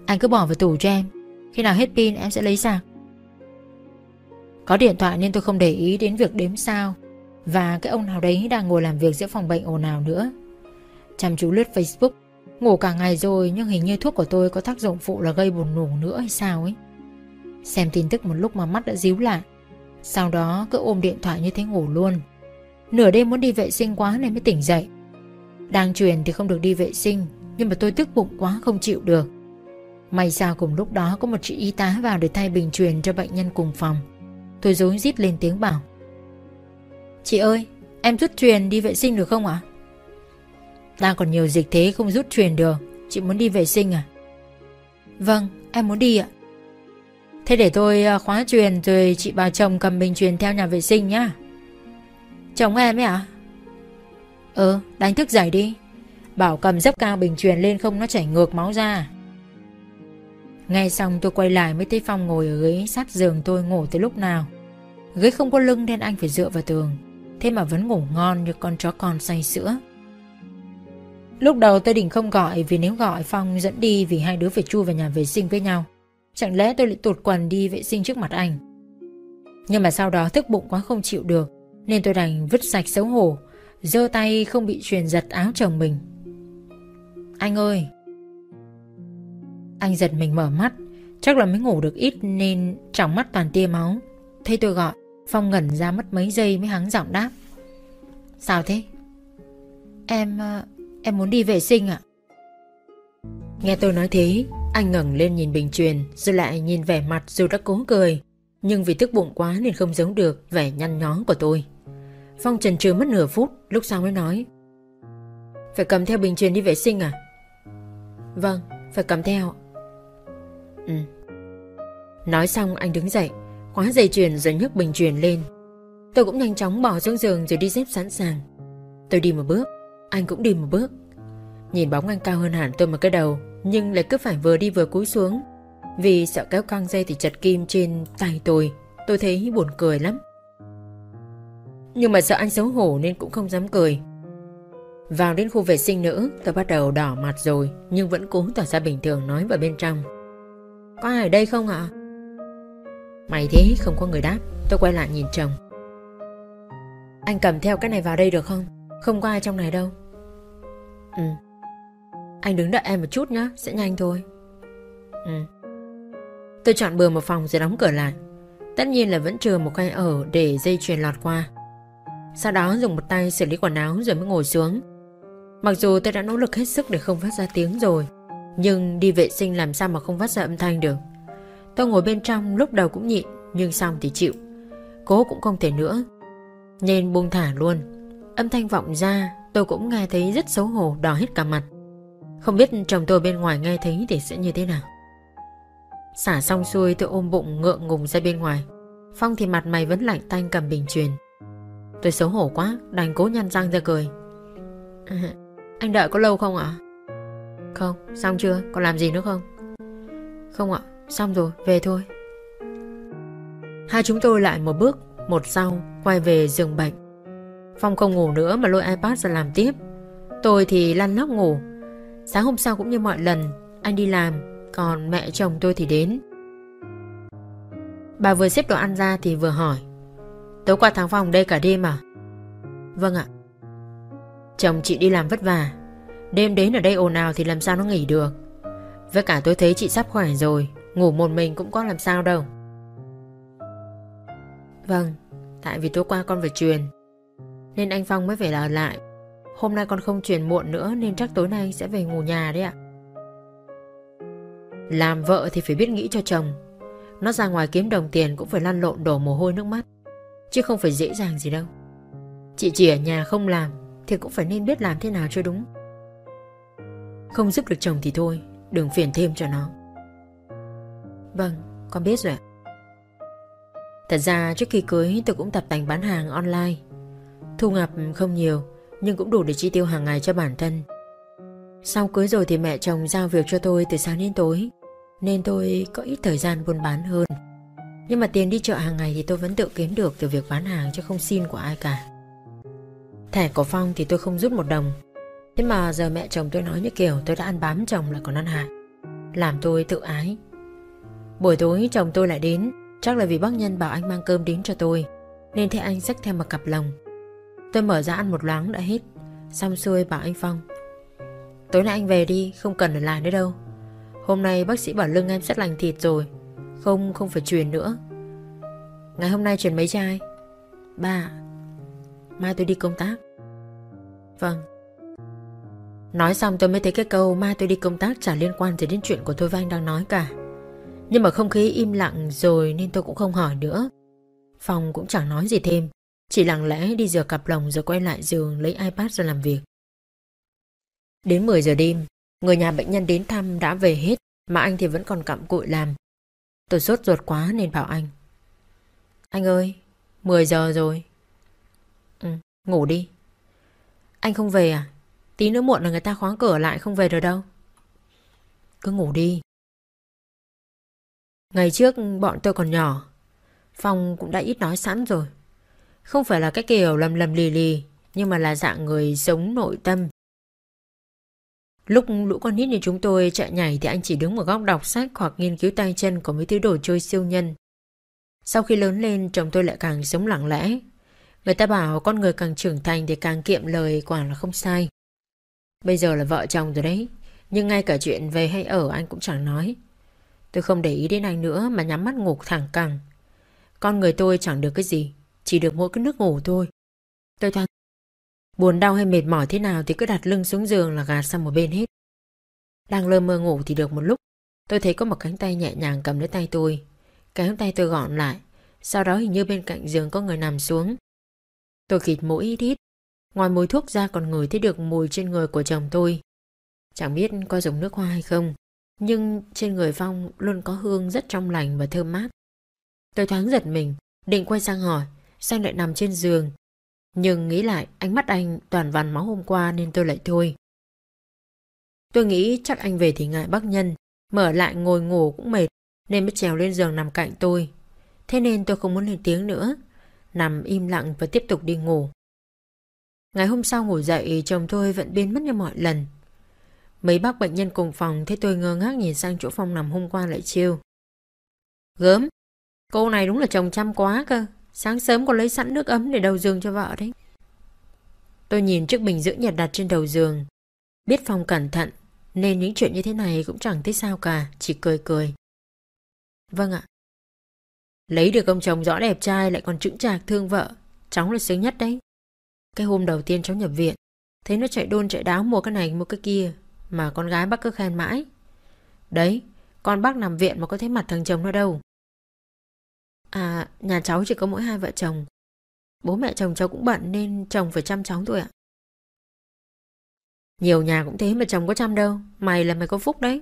Anh cứ bỏ vào tủ cho em. Khi nào hết pin em sẽ lấy sạc. Có điện thoại nên tôi không để ý đến việc đếm sao. Và cái ông nào đấy đang ngồi làm việc giữa phòng bệnh ồn ào nữa. Chăm chú lướt Facebook. Ngủ cả ngày rồi nhưng hình như thuốc của tôi có tác dụng phụ là gây buồn ngủ nữa hay sao ấy. Xem tin tức một lúc mà mắt đã díu lại. Sau đó cứ ôm điện thoại như thế ngủ luôn. Nửa đêm muốn đi vệ sinh quá nên mới tỉnh dậy. Đang truyền thì không được đi vệ sinh Nhưng mà tôi tức bụng quá không chịu được. May sao cùng lúc đó có một chị y tá vào để thay bình truyền cho bệnh nhân cùng phòng. Tôi dối rít lên tiếng bảo. Chị ơi, em rút truyền đi vệ sinh được không ạ? Đang còn nhiều dịch thế không rút truyền được Chị muốn đi vệ sinh à? Vâng, em muốn đi ạ Thế để tôi à, khóa truyền rồi chị bà chồng cầm bình truyền theo nhà vệ sinh nhá. Chồng em ấy à? Ừ, đánh thức dậy đi. Bảo cầm dấp cao bình truyền lên không nó chảy ngược máu ra. Nghe xong tôi quay lại mới thấy Phong ngồi ở ghế sát giường tôi ngủ từ lúc nào. Ghế không có lưng nên anh phải dựa vào tường. Thế mà vẫn ngủ ngon như con chó con say sữa. Lúc đầu tôi định không gọi vì nếu gọi Phong dẫn đi vì hai đứa phải chui vào nhà vệ sinh với nhau. Chẳng lẽ tôi lại tụt quần đi vệ sinh trước mặt anh? Nhưng mà sau đó thức bụng quá không chịu được, Nên tôi đành vứt sạch xấu hổ, giơ tay không bị truyền giật áo chồng mình. Anh ơi! Anh giật mình mở mắt, Chắc là mới ngủ được ít nên trong mắt toàn tia máu. Thấy tôi gọi, Phong ngẩn ra mất mấy giây mới hắng giọng đáp. Sao thế? Em ờ, Em muốn đi vệ sinh ạ. Nghe tôi nói thế, anh ngẩng lên nhìn bình truyền, Rồi lại nhìn vẻ mặt dù đã cố cười. Nhưng vì tức bụng quá nên không giống được Vẻ nhăn nhó của tôi. Phong trần trừ mất nửa phút, Lúc sau mới nói. Phải cầm theo bình truyền đi vệ sinh à? Vâng phải cầm theo. Ừ. Nói xong, anh đứng dậy, Khóa dây chuyền rồi nhấc bình truyền lên. Tôi cũng nhanh chóng bỏ xuống giường rồi đi dép sẵn sàng. Tôi đi một bước. Anh cũng đi một bước. Nhìn bóng anh cao hơn hẳn tôi một cái đầu, nhưng lại cứ phải vừa đi vừa cúi xuống. Vì sợ kéo căng dây thì chặt kim trên tay tôi tôi thấy buồn cười lắm. Nhưng mà sợ anh xấu hổ nên cũng không dám cười. Vào đến khu vệ sinh nữ tôi bắt đầu đỏ mặt rồi, nhưng vẫn cố tỏ ra bình thường nói vào bên trong. Có ai ở đây không ạ? Mày thế không có người đáp, tôi quay lại nhìn chồng. Anh cầm theo cái này vào đây được không? Không có ai trong này đâu ừ. Anh đứng đợi em một chút nhé Sẽ nhanh thôi. Ừ. Tôi chọn bừa một phòng rồi đóng cửa lại. Tất nhiên là vẫn chờ một cái ở Để dây chuyền lọt qua. Sau đó dùng một tay xử lý quần áo rồi mới ngồi xuống. Mặc dù tôi đã nỗ lực hết sức Để không phát ra tiếng rồi, Nhưng đi vệ sinh làm sao mà không phát ra âm thanh được. Tôi ngồi bên trong lúc đầu cũng nhịn, Nhưng xong thì chịu. Cố cũng không thể nữa. Nên buông thả luôn. Âm thanh vọng ra tôi cũng nghe thấy rất xấu hổ đỏ hết cả mặt. Không biết chồng tôi bên ngoài nghe thấy thì sẽ như thế nào. Xả xong xuôi tôi ôm bụng ngượng ngùng ra bên ngoài. Phong thì mặt mày vẫn lạnh tanh cầm bình truyền. Tôi xấu hổ quá Đành cố nhăn răng ra cười. À, Anh đợi có lâu không ạ? Không xong chưa? Còn làm gì nữa không? Không ạ xong rồi về thôi. Hai chúng tôi lại một bước, một sau, quay về giường bệnh. Phong không ngủ nữa mà lôi iPad ra làm tiếp. Tôi thì lăn lóc ngủ. Sáng hôm sau cũng như mọi lần, anh đi làm, còn mẹ chồng tôi thì đến. Bà vừa xếp đồ ăn ra thì vừa hỏi Tối qua tháng phòng đây cả đêm à? Vâng ạ Chồng chị đi làm vất vả Đêm đến ở đây ồn ào thì làm sao nó nghỉ được Với cả tôi thấy chị sắp khỏe rồi Ngủ một mình cũng có làm sao đâu Vâng Tại vì tối qua con phải truyền nên anh Phong mới phải ở lại. Hôm nay con không chuyển muộn nữa Nên chắc tối nay sẽ về ngủ nhà đấy ạ. Làm vợ thì phải biết nghĩ cho chồng. Nó ra ngoài kiếm đồng tiền Cũng phải lăn lộn đổ mồ hôi nước mắt. Chứ không phải dễ dàng gì đâu. Chị chỉ ở nhà không làm Thì cũng phải nên biết làm thế nào cho đúng. Không giúp được chồng thì thôi Đừng phiền thêm cho nó. Vâng, con biết rồi ạ. Thật ra trước khi cưới tôi cũng tập tành bán hàng online. Thu nhập không nhiều, Nhưng cũng đủ để chi tiêu hàng ngày cho bản thân. Sau cưới rồi thì mẹ chồng giao việc cho tôi từ sáng đến tối, Nên tôi có ít thời gian buôn bán hơn. Nhưng mà tiền đi chợ hàng ngày thì tôi vẫn tự kiếm được từ việc bán hàng, chứ không xin của ai cả. Thẻ của Phong thì tôi không rút một đồng. Thế mà giờ mẹ chồng tôi nói như kiểu tôi đã ăn bám chồng là còn ăn hại. Làm tôi tự ái. Buổi tối chồng tôi lại đến, Chắc là vì bác nhân bảo anh mang cơm đến cho tôi, Nên thấy anh xách theo một cặp lồng Tôi mở ra ăn một loáng đã hết. Xong xuôi bảo anh Phong, Tối nay anh về đi, Không cần ở lại nữa đâu. Hôm nay bác sĩ bảo lưng em rất lành thịt rồi, Không không phải truyền nữa. Ngày hôm nay truyền mấy chai? Ba Mai tôi đi công tác. Vâng. Nói xong tôi mới thấy cái câu mai tôi đi công tác chả liên quan gì đến chuyện của tôi và anh đang nói cả. Nhưng mà không khí im lặng rồi nên tôi cũng không hỏi nữa. Phong cũng chẳng nói gì thêm. Chỉ lặng lẽ đi rửa cặp lồng rồi quay lại giường lấy iPad ra làm việc Đến 10 giờ đêm Người nhà bệnh nhân đến thăm đã về hết Mà anh thì vẫn còn cặm cụi làm Tôi sốt ruột quá nên bảo anh Anh ơi 10 giờ rồi Ừ, ngủ đi. Anh không về à? Tí nữa muộn là người ta khóa cửa lại không về được đâu. Cứ ngủ đi. Ngày trước bọn tôi còn nhỏ, Phong cũng đã ít nói sẵn rồi. Không phải là cái kiểu lầm lầm lì lì, nhưng mà là dạng người sống nội tâm. Lúc lũ con nít như chúng tôi chạy nhảy thì anh chỉ đứng một góc đọc sách hoặc nghiên cứu tay chân của mấy thứ đồ chơi siêu nhân. Sau khi lớn lên, chồng tôi lại càng sống lặng lẽ, Người ta bảo con người càng trưởng thành thì càng kiệm lời quả là không sai. Bây giờ là vợ chồng rồi đấy, nhưng ngay cả chuyện về hay ở anh cũng chẳng nói. Tôi không để ý đến anh nữa mà nhắm mắt ngủ thẳng cẳng. Con người tôi chẳng được cái gì, chỉ được mỗi cái nước ngủ thôi. Tôi thoáng buồn đau hay mệt mỏi thế nào thì cứ đặt lưng xuống giường là gạt sang một bên hết. Đang lơ mơ ngủ thì được một lúc, tôi thấy có một cánh tay nhẹ nhàng cầm lấy tay tôi. Cánh tay tôi gọn lại, sau đó hình như bên cạnh giường có người nằm xuống. Tôi khịt mũi ít ít. Ngoài mùi thuốc ra còn ngửi thấy được mùi trên người của chồng tôi. Chẳng biết có dùng nước hoa hay không, nhưng trên người Phong luôn có hương rất trong lành và thơm mát. Tôi thoáng giật mình, định quay sang hỏi, Sang lại nằm trên giường. Nhưng nghĩ lại ánh mắt anh toàn vằn máu hôm qua nên tôi lại thôi. Tôi nghĩ chắc anh về thì ngại bác nhân, mở lại ngồi ngủ cũng mệt nên mới trèo lên giường nằm cạnh tôi. Thế nên tôi không muốn lên tiếng nữa nằm im lặng và tiếp tục đi ngủ. Ngày hôm sau ngủ dậy chồng tôi vẫn biến mất như mọi lần. Mấy bác bệnh nhân cùng phòng thấy tôi ngơ ngác nhìn sang chỗ phòng nằm hôm qua lại chiêu. Gớm, cô này đúng là chồng chăm quá cơ. Sáng sớm còn lấy sẵn nước ấm để đầu giường cho vợ đấy. Tôi nhìn chiếc bình giữ nhiệt đặt trên đầu giường. Biết phong cẩn thận nên những chuyện như thế này cũng chẳng thấy sao cả, chỉ cười cười. Vâng ạ. Lấy được ông chồng rõ đẹp trai lại còn chững chạc thương vợ Cháu là sướng nhất đấy Cái hôm đầu tiên cháu nhập viện Thấy nó chạy đôn chạy đáo mua cái này mua cái kia Mà con gái bác cứ khen mãi Đấy Con bác nằm viện mà có thấy mặt thằng chồng nó đâu À nhà cháu chỉ có mỗi hai vợ chồng Bố mẹ chồng cháu cũng bận Nên chồng phải chăm cháu thôi ạ Nhiều nhà cũng thế mà chồng có chăm đâu Mày là mày có phúc đấy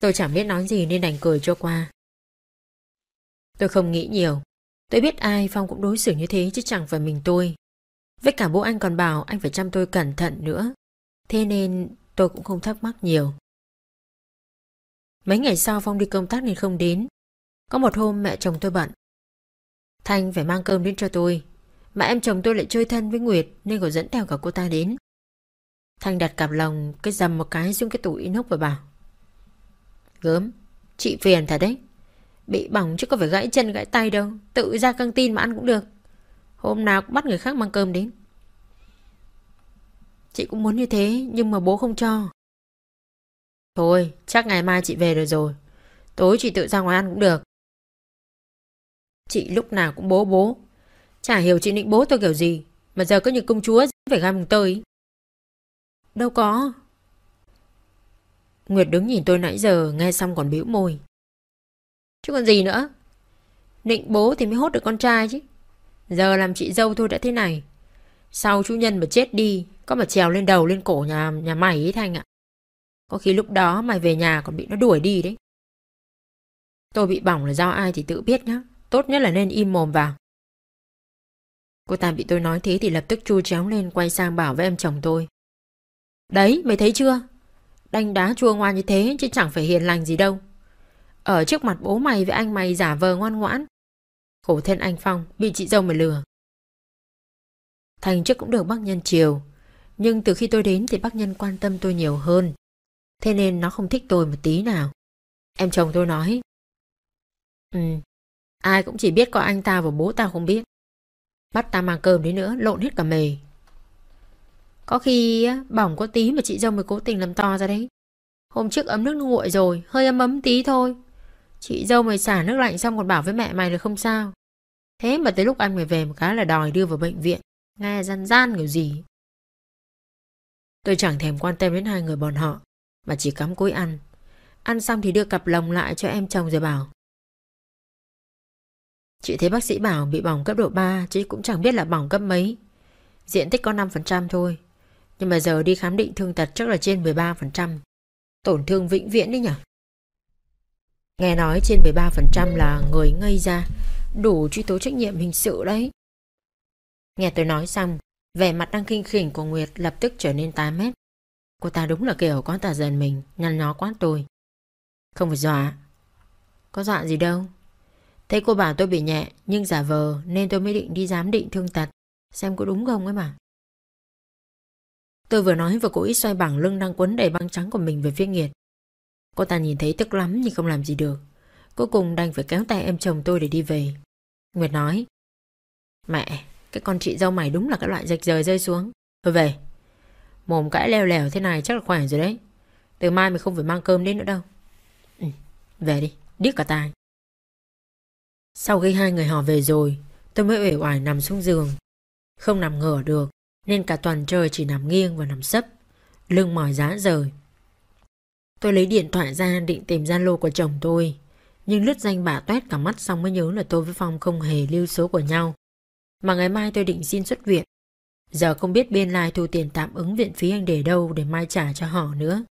Tôi chẳng biết nói gì nên đành cười cho qua Tôi không nghĩ nhiều. Tôi biết ai Phong cũng đối xử như thế chứ chẳng phải mình tôi. Với cả bố anh còn bảo anh phải chăm tôi cẩn thận nữa. Thế nên tôi cũng không thắc mắc nhiều. Mấy ngày sau Phong đi công tác nên không đến. Có một hôm mẹ chồng tôi bận. Thanh phải mang cơm đến cho tôi. Mà em chồng tôi lại chơi thân với Nguyệt nên còn dẫn theo cả cô ta đến. Thanh đặt cặp lòng cái dầm một cái xuống cái tủ inox và bảo. Gớm, chị phiền thật đấy. Bị bỏng chứ có phải gãy chân gãy tay đâu. Tự ra căng tin mà ăn cũng được. Hôm nào cũng bắt người khác mang cơm đến. Chị cũng muốn như thế nhưng mà bố không cho. Thôi, chắc ngày mai chị về được rồi. Tối chị tự ra ngoài ăn cũng được. Chị lúc nào cũng bố bố. Chả hiểu chị định bố tôi kiểu gì. Mà giờ cứ như công chúa phải gai mùng tôi. Đâu có. Nguyệt đứng nhìn tôi nãy giờ nghe xong còn bĩu môi. Chứ còn gì nữa. Định bố thì mới hốt được con trai chứ. Giờ làm chị dâu thôi đã thế này. Sau chú nhân mà chết đi, có mà trèo lên đầu lên cổ nhà nhà mày ấy Thanh ạ. Có khi lúc đó mày về nhà còn bị nó đuổi đi đấy. Tôi bị bỏng là do ai thì tự biết nhá. Tốt nhất là nên im mồm vào. Cô ta bị tôi nói thế thì lập tức chu chéo lên quay sang bảo với em chồng tôi. Đấy, mày thấy chưa? Đanh đá chua ngoan như thế chứ chẳng phải hiền lành gì đâu. Ở trước mặt bố mày với anh mày giả vờ ngoan ngoãn. Khổ thân anh Phong bị chị dâu mày lừa. Thành trước cũng được bác Nhân chiều. Nhưng từ khi tôi đến thì bác Nhân quan tâm tôi nhiều hơn. Thế nên nó không thích tôi một tí nào. Em chồng tôi nói. Ừ, ai cũng chỉ biết có anh ta và bố tao không biết. Bắt ta mang cơm đến nữa, lộn hết cả mề. Có khi bỏng có tí mà chị dâu mới cố tình làm to ra đấy. Hôm trước ấm nước nguội rồi, hơi ấm ấm tí thôi. Chị dâu mày xả nước lạnh xong còn bảo với mẹ mày là không sao. Thế mà tới lúc anh mày về một cái là đòi đưa vào bệnh viện. Nghe gian gian kiểu gì. Tôi chẳng thèm quan tâm đến hai người bọn họ, mà chỉ cắm cúi ăn. Ăn xong thì đưa cặp lồng lại cho em chồng rồi bảo. Chị thấy bác sĩ bảo bị bỏng cấp độ 3 chứ cũng chẳng biết là bỏng cấp mấy. Diện tích có 5% thôi. Nhưng mà giờ đi khám định thương tật chắc là trên 13%. Tổn thương vĩnh viễn đấy nhỉ? Nghe nói trên 13% là người ngây ra, đủ truy tố trách nhiệm hình sự đấy. Nghe tôi nói xong, vẻ mặt đang kinh khỉnh của Nguyệt lập tức trở nên tái mét. Cô ta đúng là kiểu có tà dần mình, nhăn nhó quá tôi. Không phải dọa. Có dọa gì đâu. Thấy cô bảo tôi bị nhẹ nhưng giả vờ nên tôi mới định đi giám định thương tật xem có đúng không ấy mà. Tôi vừa nói vừa cố ý xoay bằng lưng đang quấn đầy băng trắng của mình về phía Nghiệt. Cô ta nhìn thấy tức lắm nhưng không làm gì được. Cuối cùng đành phải kéo tay em chồng tôi để đi về. Nguyệt nói Mẹ, cái con chị dâu mày đúng là cái loại rạch rời rơi xuống. Thôi về. Mồm cãi leo lèo thế này chắc là khỏe rồi đấy. Từ mai mày không phải mang cơm đến nữa đâu. Ừ, về đi, điếc cả tai. Sau khi hai người họ về rồi, tôi mới uể oải nằm xuống giường. Không nằm ngửa được, nên cả toàn trời chỉ nằm nghiêng và nằm sấp, lưng mỏi giá rời. Tôi lấy điện thoại ra định tìm Zalo của chồng tôi, nhưng lướt danh bà toét cả mắt xong mới nhớ là tôi với Phong không hề lưu số của nhau. Mà ngày mai tôi định xin xuất viện. Giờ không biết bên lai thu tiền tạm ứng viện phí anh để đâu để mai trả cho họ nữa.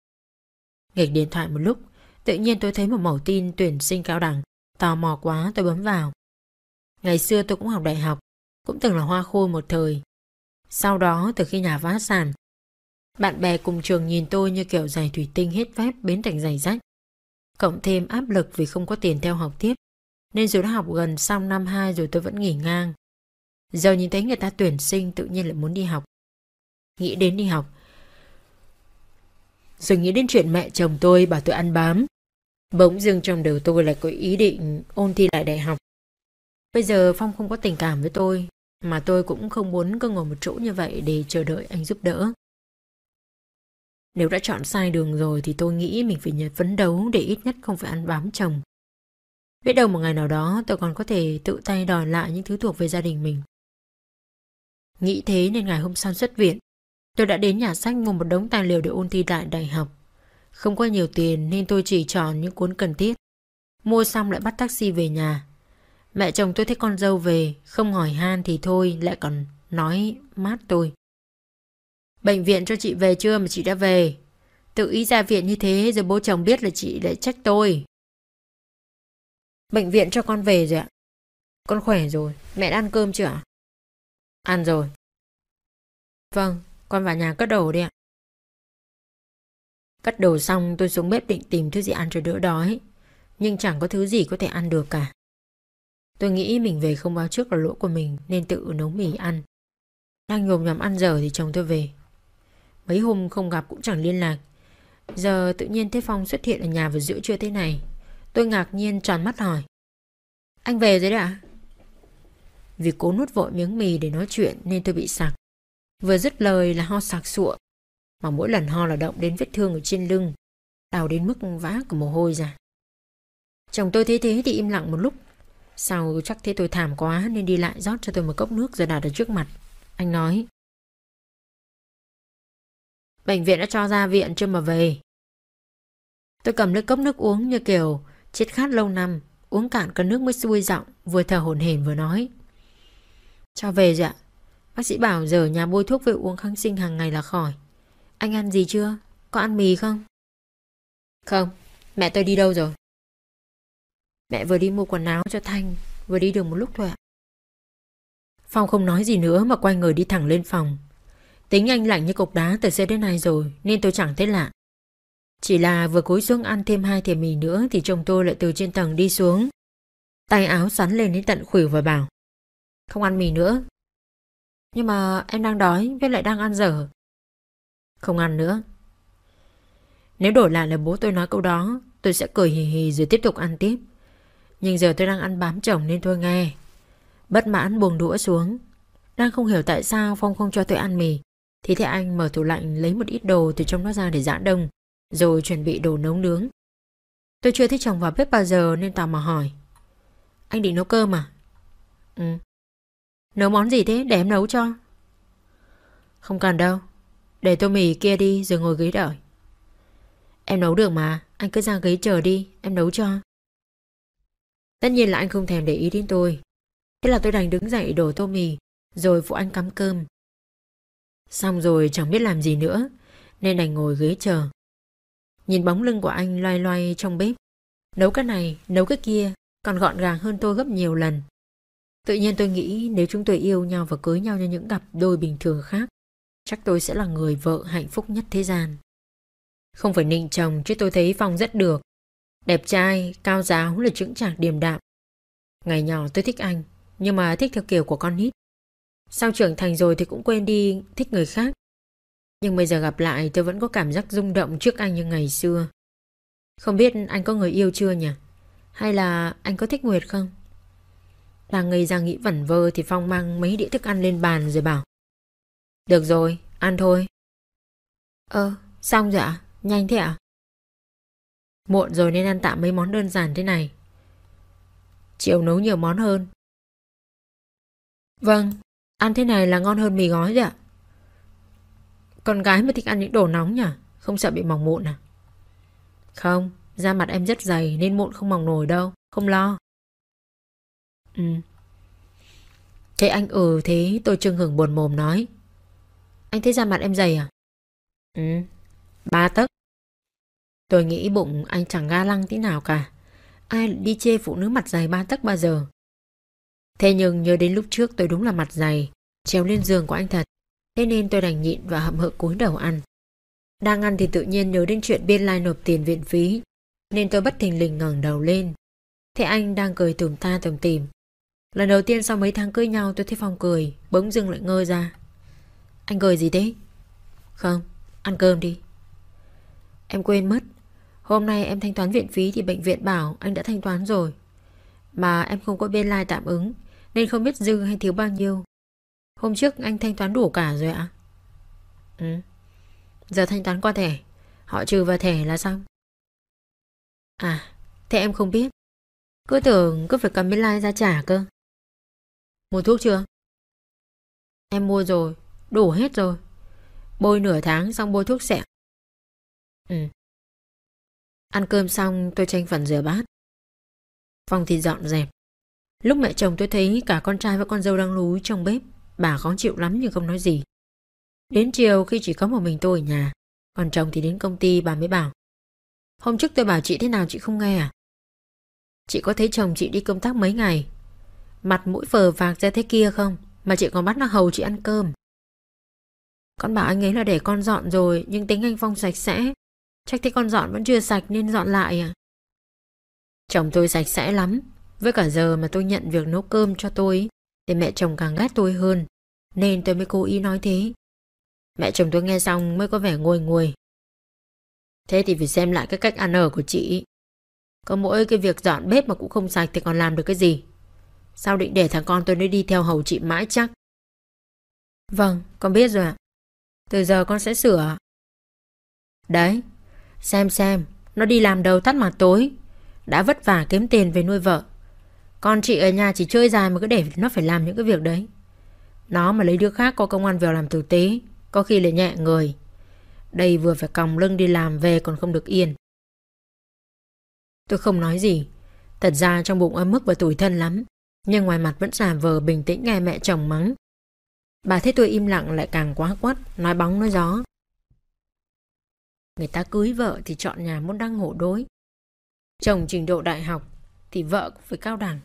Nghịch điện thoại một lúc, tự nhiên tôi thấy một mẫu tin tuyển sinh cao đẳng. Tò mò quá tôi bấm vào. Ngày xưa tôi cũng học đại học, cũng từng là hoa khôi một thời. Sau đó từ khi nhà phá sản, bạn bè cùng trường nhìn tôi như kiểu giày thủy tinh hết phép biến thành giày rách. Cộng thêm áp lực vì không có tiền theo học tiếp, nên dù đã học gần xong năm 2 rồi tôi vẫn nghỉ ngang. Giờ nhìn thấy người ta tuyển sinh tự nhiên lại muốn đi học. Nghĩ đến đi học. Rồi nghĩ đến chuyện mẹ chồng tôi bảo tôi ăn bám. Bỗng dưng trong đầu tôi lại có ý định ôn thi lại đại học. Bây giờ Phong không có tình cảm với tôi, mà tôi cũng không muốn cứ ngồi một chỗ như vậy để chờ đợi anh giúp đỡ. Nếu đã chọn sai đường rồi thì tôi nghĩ mình phải nhật phấn đấu để ít nhất không phải ăn bám chồng. Biết đâu một ngày nào đó tôi còn có thể tự tay đòi lại những thứ thuộc về gia đình mình. Nghĩ thế nên ngày hôm sau xuất viện, tôi đã đến nhà sách mua một đống tài liệu để ôn thi đại đại học. Không có nhiều tiền nên tôi chỉ chọn những cuốn cần thiết. Mua xong lại bắt taxi về nhà. Mẹ chồng tôi thấy con dâu về, không hỏi han thì thôi lại còn nói mát tôi. Bệnh viện cho chị về chưa mà chị đã về. Tự ý ra viện như thế rồi bố chồng biết là chị lại trách tôi. Bệnh viện cho con về rồi ạ. Con khỏe rồi, mẹ đã ăn cơm chưa ạ? Ăn rồi. Vâng, con vào nhà cất đồ đi ạ cắt đồ xong, tôi xuống bếp định tìm thứ gì ăn cho đỡ đói. Nhưng chẳng có thứ gì có thể ăn được cả. Tôi nghĩ mình về không báo trước là lỗi của mình, Nên tự nấu mì ăn. Đang nhồm nhòm ăn giờ thì chồng tôi về. Mấy hôm không gặp cũng chẳng liên lạc. Giờ tự nhiên Thế Phong xuất hiện ở nhà vào giữa trưa thế này. Tôi ngạc nhiên tròn mắt hỏi. Anh về rồi đấy ạ? Vì cố nuốt vội miếng mì để nói chuyện Nên tôi bị sặc. Vừa dứt lời là ho sặc sụa. Mà mỗi lần ho là động đến vết thương ở trên lưng, Đau đến mức vã cả mồ hôi ra. Chồng tôi thấy thế thì im lặng một lúc. Sau chắc thế tôi thảm quá Nên đi lại rót cho tôi một cốc nước rồi đặt ở trước mặt. Anh nói, Bệnh viện đã cho ra viện chưa mà về? Tôi cầm lấy cốc nước uống như kiểu Chết khát lâu năm, Uống cạn cơn nước mới xuôi giọng, Vừa thở hổn hển vừa nói, Cho về rồi ạ. Bác sĩ bảo giờ nhà bôi thuốc về uống kháng sinh hàng ngày là khỏi. Anh ăn gì chưa? Có ăn mì không? Không, mẹ tôi đi đâu rồi? Mẹ vừa đi mua quần áo cho Thanh Vừa đi được một lúc thôi ạ Phong không nói gì nữa mà quay người đi thẳng lên phòng Tính anh lạnh như cục đá từ xe đến nay rồi Nên tôi chẳng thấy lạ Chỉ là vừa cúi xuống ăn thêm hai thìa mì nữa Thì chồng tôi lại từ trên tầng đi xuống Tay áo sắn lên đến tận khuỷu và bảo Không ăn mì nữa Nhưng mà em đang đói với lại đang ăn dở không ăn nữa. Nếu đổi lại là bố tôi nói câu đó, Tôi sẽ cười hì hì rồi tiếp tục ăn tiếp. Nhưng giờ tôi đang ăn bám chồng nên tôi nghe. Bất mãn buông đũa xuống. Đang không hiểu tại sao Phong không cho tôi ăn mì, Thì thế anh mở tủ lạnh lấy một ít đồ từ trong nó ra để giã đông, Rồi chuẩn bị đồ nấu nướng. Tôi chưa thấy chồng vào bếp bao giờ nên tò mò hỏi. Anh định nấu cơm à? Ừ. Nấu món gì thế? Để em nấu cho. Không cần đâu. Để tô mì kia đi rồi ngồi ghế đợi. Em nấu được mà Anh cứ ra ghế chờ đi Em nấu cho. Tất nhiên là anh không thèm để ý đến tôi. Thế là tôi đành đứng dậy đổ tô mì Rồi phụ anh cắm cơm. Xong rồi chẳng biết làm gì nữa Nên đành ngồi ghế chờ. Nhìn bóng lưng của anh loay loay trong bếp. Nấu cái này, nấu cái kia Còn gọn gàng hơn tôi gấp nhiều lần. Tự nhiên tôi nghĩ nếu chúng tôi yêu nhau và cưới nhau như những cặp đôi bình thường khác Chắc tôi sẽ là người vợ hạnh phúc nhất thế gian. Không phải nịnh chồng chứ tôi thấy Phong rất được. Đẹp trai, cao giáo là chững chạc điềm đạm. Ngày nhỏ tôi thích anh Nhưng mà thích theo kiểu của con nít. Sau trưởng thành rồi thì cũng quên đi thích người khác. Nhưng bây giờ gặp lại tôi vẫn có cảm giác rung động trước anh như ngày xưa. Không biết anh có người yêu chưa nhỉ? Hay là anh có thích Nguyệt không? Đang ngây ra nghĩ vẩn vơ thì Phong mang mấy đĩa thức ăn lên bàn rồi bảo được rồi, ăn thôi Ơ, xong rồi ạ? Nhanh thế ạ? Muộn rồi nên ăn tạm mấy món đơn giản thế này Chiều nấu nhiều món hơn Vâng, ăn thế này là ngon hơn mì gói rồi ạ Con gái mà thích ăn những đồ nóng nhỉ? Không sợ bị mỏng mụn à? Không, da mặt em rất dày nên mụn không mỏng nổi đâu, không lo Ừ. Thế anh ừ thế tôi trưng hưởng buồn mồm nói. Anh thấy da mặt em dày à? Ừ. Ba tấc. Tôi nghĩ bụng anh chẳng ga lăng tí nào cả. Ai đi chê phụ nữ mặt dày ba tấc bao giờ. Thế nhưng nhớ đến lúc trước tôi đúng là mặt dày, treo lên giường của anh thật. Thế nên tôi đành nhịn và hậm hực cúi đầu ăn. Đang ăn thì tự nhiên nhớ đến chuyện biên lai nộp tiền viện phí, nên tôi bất thình lình ngẩng đầu lên. Thế anh đang cười tùm ta tùm tìm, Lần đầu tiên sau mấy tháng cưới nhau tôi thấy Phong cười Bỗng dưng lại ngơ ra anh cười gì thế? Không ăn cơm đi. Em quên mất. Hôm nay em thanh toán viện phí thì bệnh viện bảo anh đã thanh toán rồi. Mà em không có bên lai tạm ứng Nên không biết dư hay thiếu bao nhiêu. Hôm trước anh thanh toán đủ cả rồi ạ. Ừ. Giờ thanh toán qua thẻ. Họ trừ vào thẻ là xong. À Thế em không biết. Cứ tưởng cứ phải cầm bên lai ra trả cơ. Mua thuốc chưa? Em mua rồi, đủ hết rồi. Bôi nửa tháng xong bôi thuốc sẹo. Ừ. Ăn cơm xong tôi tranh phần rửa bát. Phòng thì dọn dẹp. Lúc mẹ chồng tôi thấy cả con trai và con dâu đang lúi trong bếp. Bà khó chịu lắm nhưng không nói gì. Đến chiều khi chỉ có một mình tôi ở nhà. Còn chồng thì đến công ty bà mới bảo. Hôm trước tôi bảo chị thế nào chị không nghe à? Chị có thấy chồng chị đi công tác mấy ngày Mặt mũi phờ vàng ra thế kia không Mà chị còn bắt nó hầu chị ăn cơm con bảo anh ấy là để con dọn rồi Nhưng tính anh Phong sạch sẽ Chắc thế con dọn vẫn chưa sạch nên dọn lại à Chồng tôi sạch sẽ lắm. Với cả giờ mà tôi nhận việc nấu cơm cho tôi thì mẹ chồng càng ghét tôi hơn. Nên tôi mới cố ý nói thế. Mẹ chồng tôi nghe xong mới có vẻ ngồi ngồi. Thế thì phải xem lại cái cách ăn ở của chị. Có mỗi cái việc dọn bếp mà cũng không sạch thì còn làm được cái gì. Sao định để thằng con tôi nó đi theo hầu chị mãi chắc? Vâng, con biết rồi ạ. Từ giờ con sẽ sửa. Đấy, xem xem, nó đi làm đầu tắt mặt tối. Đã vất vả kiếm tiền về nuôi vợ. Con chị ở nhà chỉ chơi dài mà cứ để nó phải làm những cái việc đấy. Nó mà lấy đứa khác có công an vào làm tử tế, có khi lại nhẹ người. Đây vừa phải còng lưng đi làm về còn không được yên. Tôi không nói gì. Thật ra trong bụng ấm mức và tủi thân lắm. Nhưng ngoài mặt vẫn giả vờ bình tĩnh nghe mẹ chồng mắng. Bà thấy tôi im lặng lại càng quá quắt, nói bóng nói gió. Người ta cưới vợ thì chọn nhà muốn đăng hộ đối. Chồng trình độ đại học thì vợ cũng phải cao đẳng.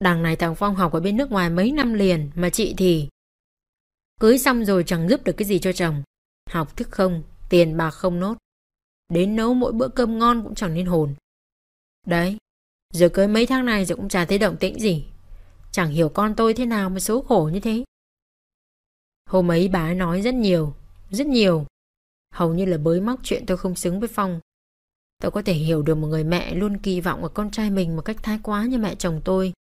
Đằng này thằng Phong học ở bên nước ngoài mấy năm liền mà chị thì cưới xong rồi chẳng giúp được cái gì cho chồng. Học thức không, tiền bạc không nốt. Đến nấu mỗi bữa cơm ngon cũng chẳng nên hồn. Đấy, giờ cưới mấy tháng này rồi cũng chả thấy động tĩnh gì. Chẳng hiểu con tôi thế nào mà số khổ như thế. Hôm ấy bà ấy nói rất nhiều, rất nhiều. Hầu như là bới móc chuyện tôi không xứng với Phong. Tôi có thể hiểu được một người mẹ luôn kỳ vọng ở con trai mình một cách thái quá như mẹ chồng tôi.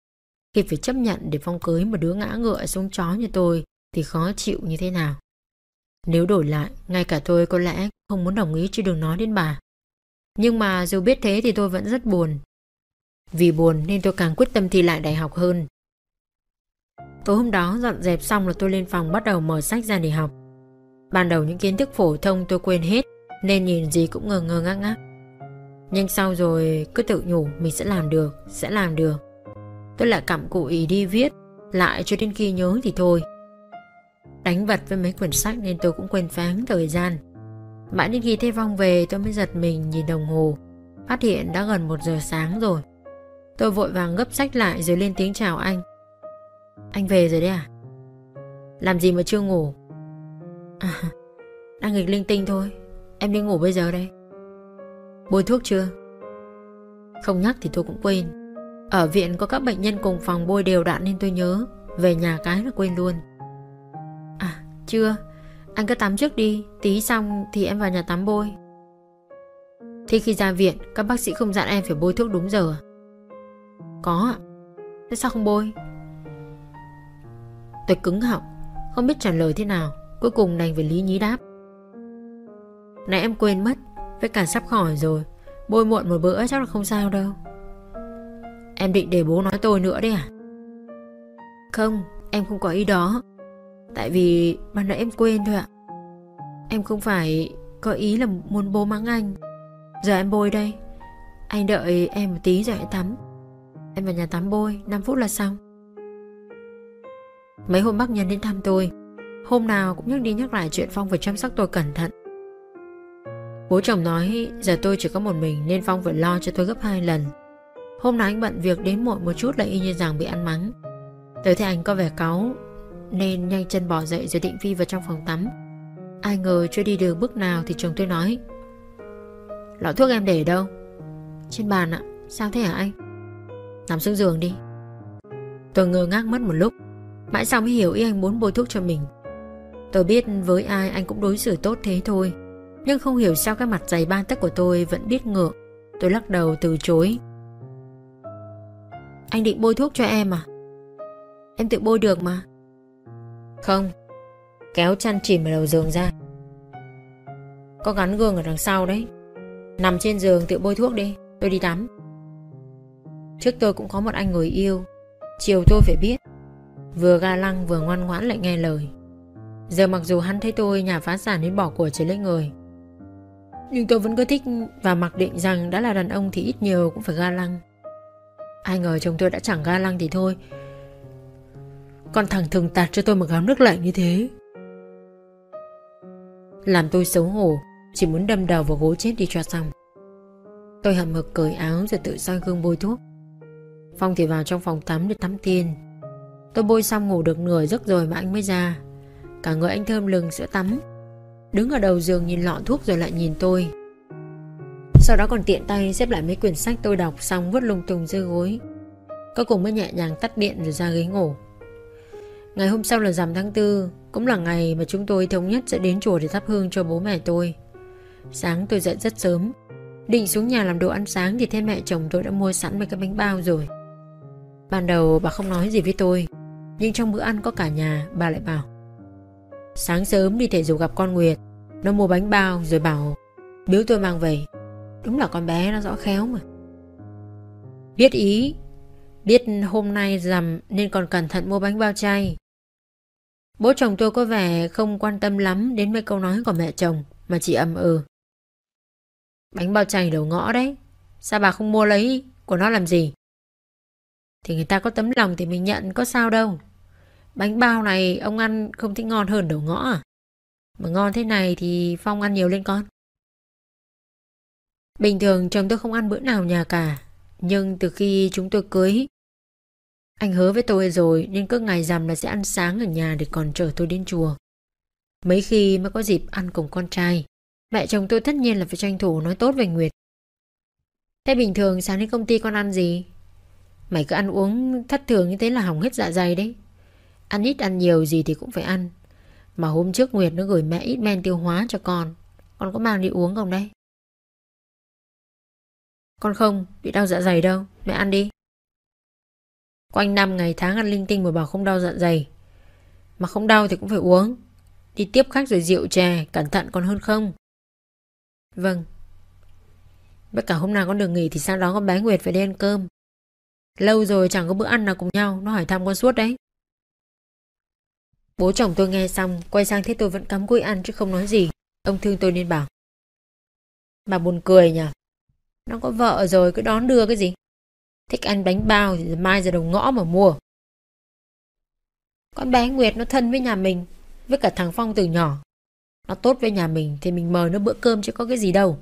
Khi phải chấp nhận để Phong cưới một đứa ngã ngựa xuống chó như tôi thì khó chịu như thế nào. Nếu đổi lại, ngay cả tôi có lẽ không muốn đồng ý chứ đừng nói đến bà. Nhưng mà dù biết thế thì tôi vẫn rất buồn. Vì buồn nên tôi càng quyết tâm thi lại đại học hơn. Tối hôm đó dọn dẹp xong là tôi lên phòng bắt đầu mở sách ra để học. Ban đầu những kiến thức phổ thông tôi quên hết nên nhìn gì cũng ngơ ngơ ngác ngác. Nhưng sau rồi cứ tự nhủ mình sẽ làm được, sẽ làm được. Tôi lại cặm cụi đi viết lại cho đến khi nhớ thì thôi. Đánh vật với mấy quyển sách nên tôi cũng quên phán thời gian. Mãi đến khi thấy vong về tôi mới giật mình nhìn đồng hồ. Phát hiện đã gần một giờ sáng rồi. Tôi vội vàng gấp sách lại rồi lên tiếng chào anh. Anh về rồi đấy à? Làm gì mà chưa ngủ? À, đang nghịch linh tinh thôi. Em đi ngủ bây giờ đây. Bôi thuốc chưa? Không nhắc thì tôi cũng quên. Ở viện có các bệnh nhân cùng phòng bôi đều đặn nên tôi nhớ. Về nhà cái là quên luôn. À, chưa. Anh cứ tắm trước đi. Tí xong thì em vào nhà tắm bôi. Thế khi ra viện, các bác sĩ không dặn em phải bôi thuốc đúng giờ à? Có ạ. Thế sao không bôi? Tôi cứng họng, không biết trả lời thế nào. Cuối cùng đành phải lý nhí đáp. Nãy em quên mất, với cả sắp khỏi rồi. Bôi muộn một bữa chắc là không sao đâu. Em định để bố nói tôi nữa đấy à? Không, em không có ý đó. Tại vì ban nãy em quên thôi ạ. Em không phải có ý là muốn bố mắng anh. Giờ em bôi đây. Anh đợi em một tí rồi hãy tắm. Em vào nhà tắm bôi 5 phút là xong Mấy hôm bác Nhân đến thăm tôi, Hôm nào cũng nhắc đi nhắc lại chuyện Phong phải chăm sóc tôi cẩn thận. Bố chồng nói, giờ tôi chỉ có một mình Nên Phong phải lo cho tôi gấp hai lần. Hôm nào anh bận việc đến muộn một chút lại y như rằng bị ăn mắng. Tới thấy anh có vẻ cáu, Nên nhanh chân bỏ dậy rồi định phi vào trong phòng tắm. Ai ngờ chưa đi được bước nào thì chồng tôi nói, Lọ thuốc em để đâu? Trên bàn ạ, Sao thế hả anh? Nằm xuống giường đi. Tôi ngơ ngác mất một lúc. Mãi sau mới hiểu ý anh muốn bôi thuốc cho mình. Tôi biết với ai anh cũng đối xử tốt thế thôi. Nhưng không hiểu sao cái mặt dày ban tấc của tôi vẫn biết ngượng. Tôi lắc đầu từ chối. Anh định bôi thuốc cho em à? Em tự bôi được mà. Không. Kéo chăn chìm ở đầu giường ra. Có gắn gương ở đằng sau đấy. Nằm trên giường tự bôi thuốc đi. Tôi đi tắm. Trước tôi cũng có một anh người yêu. Chiều tôi phải biết. Vừa ga lăng vừa ngoan ngoãn lại nghe lời. Giờ mặc dù hắn thấy tôi nhà phá sản đến bỏ của chỉ lấy người. Nhưng tôi vẫn cứ thích và mặc định rằng đã là đàn ông thì ít nhiều cũng phải ga lăng. Ai ngờ chồng tôi đã chẳng ga lăng thì thôi. Con thằng thường tạt cho tôi một gáo nước lạnh như thế. Làm tôi xấu hổ, Chỉ muốn đâm đầu vào gối chết đi cho xong. Tôi hậm hực cởi áo rồi tự soi gương bôi thuốc. Phong thì vào trong phòng tắm để tắm tiên Tôi bôi xong ngủ được nửa giấc rồi mà anh mới ra. Cả người anh thơm lừng sữa tắm. Đứng ở đầu giường nhìn lọ thuốc rồi lại nhìn tôi. Sau đó còn tiện tay xếp lại mấy quyển sách tôi đọc xong vứt lung tung dưới gối. Cuối cùng mới nhẹ nhàng tắt điện rồi ra ghế ngủ. Ngày hôm sau là rằm tháng tư, Cũng là ngày mà chúng tôi thống nhất sẽ đến chùa để thắp hương cho bố mẹ tôi. Sáng tôi dậy rất sớm. Định xuống nhà làm đồ ăn sáng thì thấy mẹ chồng tôi đã mua sẵn mấy cái bánh bao rồi. Ban đầu bà không nói gì với tôi. Nhưng trong bữa ăn có cả nhà, bà lại bảo, Sáng sớm đi thể dục gặp con Nguyệt. Nó mua bánh bao rồi bảo, Biếu tôi mang về. Đúng là con bé nó rõ khéo mà. Biết ý, Biết hôm nay rằm nên còn cẩn thận mua bánh bao chay. Bố chồng tôi có vẻ không quan tâm lắm đến mấy câu nói của mẹ chồng Mà chỉ ầm ừ. Bánh bao chay đầu ngõ đấy, Sao bà không mua lấy? Của nó làm gì? Thì người ta có tấm lòng thì mình nhận, có sao đâu. Bánh bao này, ông ăn không thích ngon hơn đầu ngõ à? Mà ngon thế này thì Phong ăn nhiều lên con. Bình thường chồng tôi không ăn bữa nào nhà cả, Nhưng từ khi chúng tôi cưới, Anh hứa với tôi rồi Nên cứ ngày rằm là sẽ ăn sáng ở nhà Để còn chở tôi đến chùa. Mấy khi mới có dịp ăn cùng con trai, Mẹ chồng tôi tất nhiên là phải tranh thủ nói tốt về Nguyệt. Thế bình thường sáng đến công ty con ăn gì? Mày cứ ăn uống thất thường như thế là hỏng hết dạ dày đấy. Ăn ít ăn nhiều gì thì cũng phải ăn. Mà hôm trước Nguyệt nó gửi mẹ ít men tiêu hóa cho con. Con có mang đi uống không đấy? Con không, bị đau dạ dày đâu. Mẹ ăn đi. Quanh năm ngày tháng ăn linh tinh mà bảo không đau dạ dày. Mà không đau thì cũng phải uống. Đi tiếp khách rồi rượu chè Cẩn thận còn hơn không? Vâng. Bất cả hôm nào con được nghỉ thì sau đó con bé Nguyệt phải đi ăn cơm. Lâu rồi chẳng có bữa ăn nào cùng nhau, Nó hỏi thăm con suốt đấy. Bố chồng tôi nghe xong, Quay sang thấy tôi vẫn cắm cúi ăn chứ không nói gì. Ông thương tôi nên bảo, Bà buồn cười nhỉ? Nó có vợ rồi, cứ đón đưa cái gì? Thích ăn bánh bao thì mai ra đầu ngõ mà mua. Con bé Nguyệt nó thân với nhà mình, Với cả thằng Phong từ nhỏ. Nó tốt với nhà mình Thì mình mời nó bữa cơm chứ có cái gì đâu.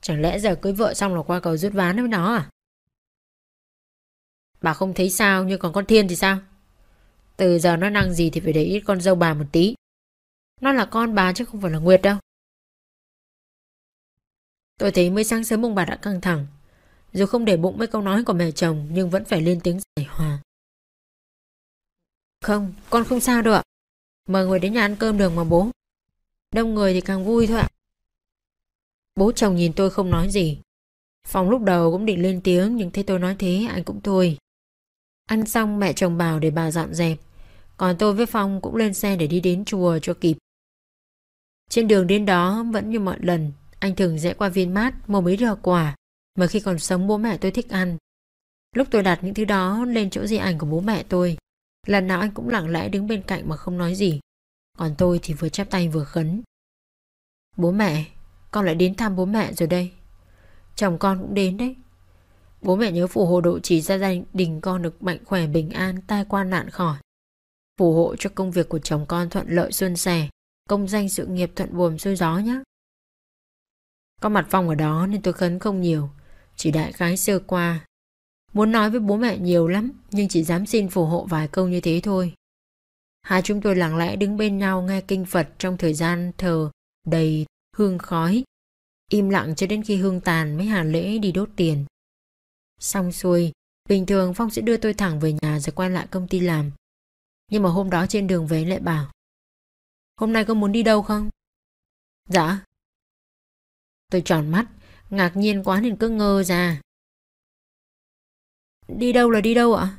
Chẳng lẽ giờ cưới vợ xong là qua cầu rút ván với nó à? Bà không thấy sao Nhưng còn con Thiên thì sao? Từ giờ nó năng gì thì phải để ít con dâu bà một tí. Nó là con bà chứ không phải là Nguyệt đâu. Tôi thấy mới sáng sớm ông bà đã căng thẳng. Dù không để bụng mấy câu nói của mẹ chồng Nhưng vẫn phải lên tiếng giải hòa. Không, con không sao đâu ạ. Mời người đến nhà ăn cơm đường mà bố. Đông người thì càng vui thôi ạ. Bố chồng nhìn tôi không nói gì. Phong lúc đầu cũng định lên tiếng Nhưng thấy tôi nói thế anh cũng thôi. Ăn xong mẹ chồng bảo để bà dọn dẹp. Còn tôi với Phong cũng lên xe để đi đến chùa cho kịp. Trên đường đến đó vẫn như mọi lần, Anh thường rẽ qua viên mát mua mấy rau quả Mà khi còn sống bố mẹ tôi thích ăn. Lúc tôi đặt những thứ đó lên chỗ di ảnh của bố mẹ tôi, Lần nào anh cũng lặng lẽ đứng bên cạnh mà không nói gì. Còn tôi thì vừa chắp tay vừa khấn. Bố mẹ, Con lại đến thăm bố mẹ rồi đây. Chồng con cũng đến đấy. Bố mẹ nhớ phù hộ độ trì ra gia đình con được mạnh khỏe, bình an, tai qua nạn khỏi Phù hộ cho công việc của chồng con thuận lợi xuân sẻ, Công danh sự nghiệp thuận buồm xuôi gió nhé Có mặt Phong ở đó nên tôi khấn không nhiều, Chỉ đại khái sơ qua Muốn nói với bố mẹ nhiều lắm, Nhưng chỉ dám xin phù hộ vài câu như thế thôi Hai chúng tôi lặng lẽ đứng bên nhau nghe kinh Phật trong thời gian thờ đầy hương khói. Im lặng cho đến khi hương tàn mới hàn lễ đi đốt tiền. Xong xuôi, bình thường Phong sẽ đưa tôi thẳng về nhà rồi quay lại công ty làm. Nhưng mà hôm đó trên đường về lại bảo Hôm nay có muốn đi đâu không? Dạ. Tôi tròn mắt, ngạc nhiên quá nên cứ ngơ ra. Đi đâu là đi đâu ạ?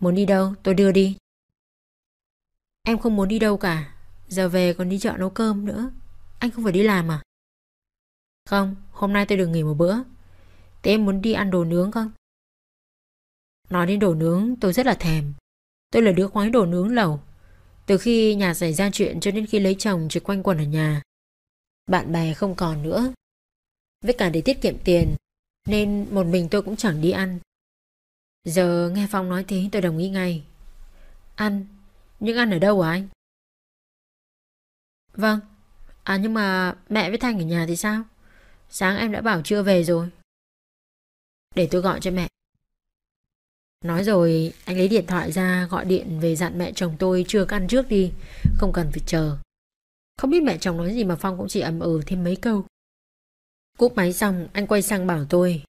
Muốn đi đâu, tôi đưa đi. Em không muốn đi đâu cả, giờ về còn đi chợ nấu cơm nữa. Anh không phải đi làm à? Không, hôm nay tôi được nghỉ một bữa. Thế em muốn đi ăn đồ nướng không? Nói đến đồ nướng, tôi rất là thèm. Tôi là đứa khoái đồ nướng lẩu. Từ khi nhà xảy ra chuyện cho đến khi lấy chồng chỉ quanh quẩn ở nhà. Bạn bè không còn nữa. Với cả để tiết kiệm tiền, nên một mình tôi cũng chẳng đi ăn. Giờ nghe Phong nói thế, tôi đồng ý ngay. Ăn? Nhưng ăn ở đâu hả anh? Vâng. À nhưng mà mẹ với Thanh ở nhà thì sao? Sáng em đã bảo chưa về rồi. Để tôi gọi cho mẹ. Nói rồi, anh lấy điện thoại ra, gọi điện về dặn mẹ chồng tôi chưa ăn trước đi, Không cần phải chờ. Không biết mẹ chồng nói gì mà Phong cũng chỉ ầm ừ thêm mấy câu. Cúp máy xong, anh quay sang bảo tôi,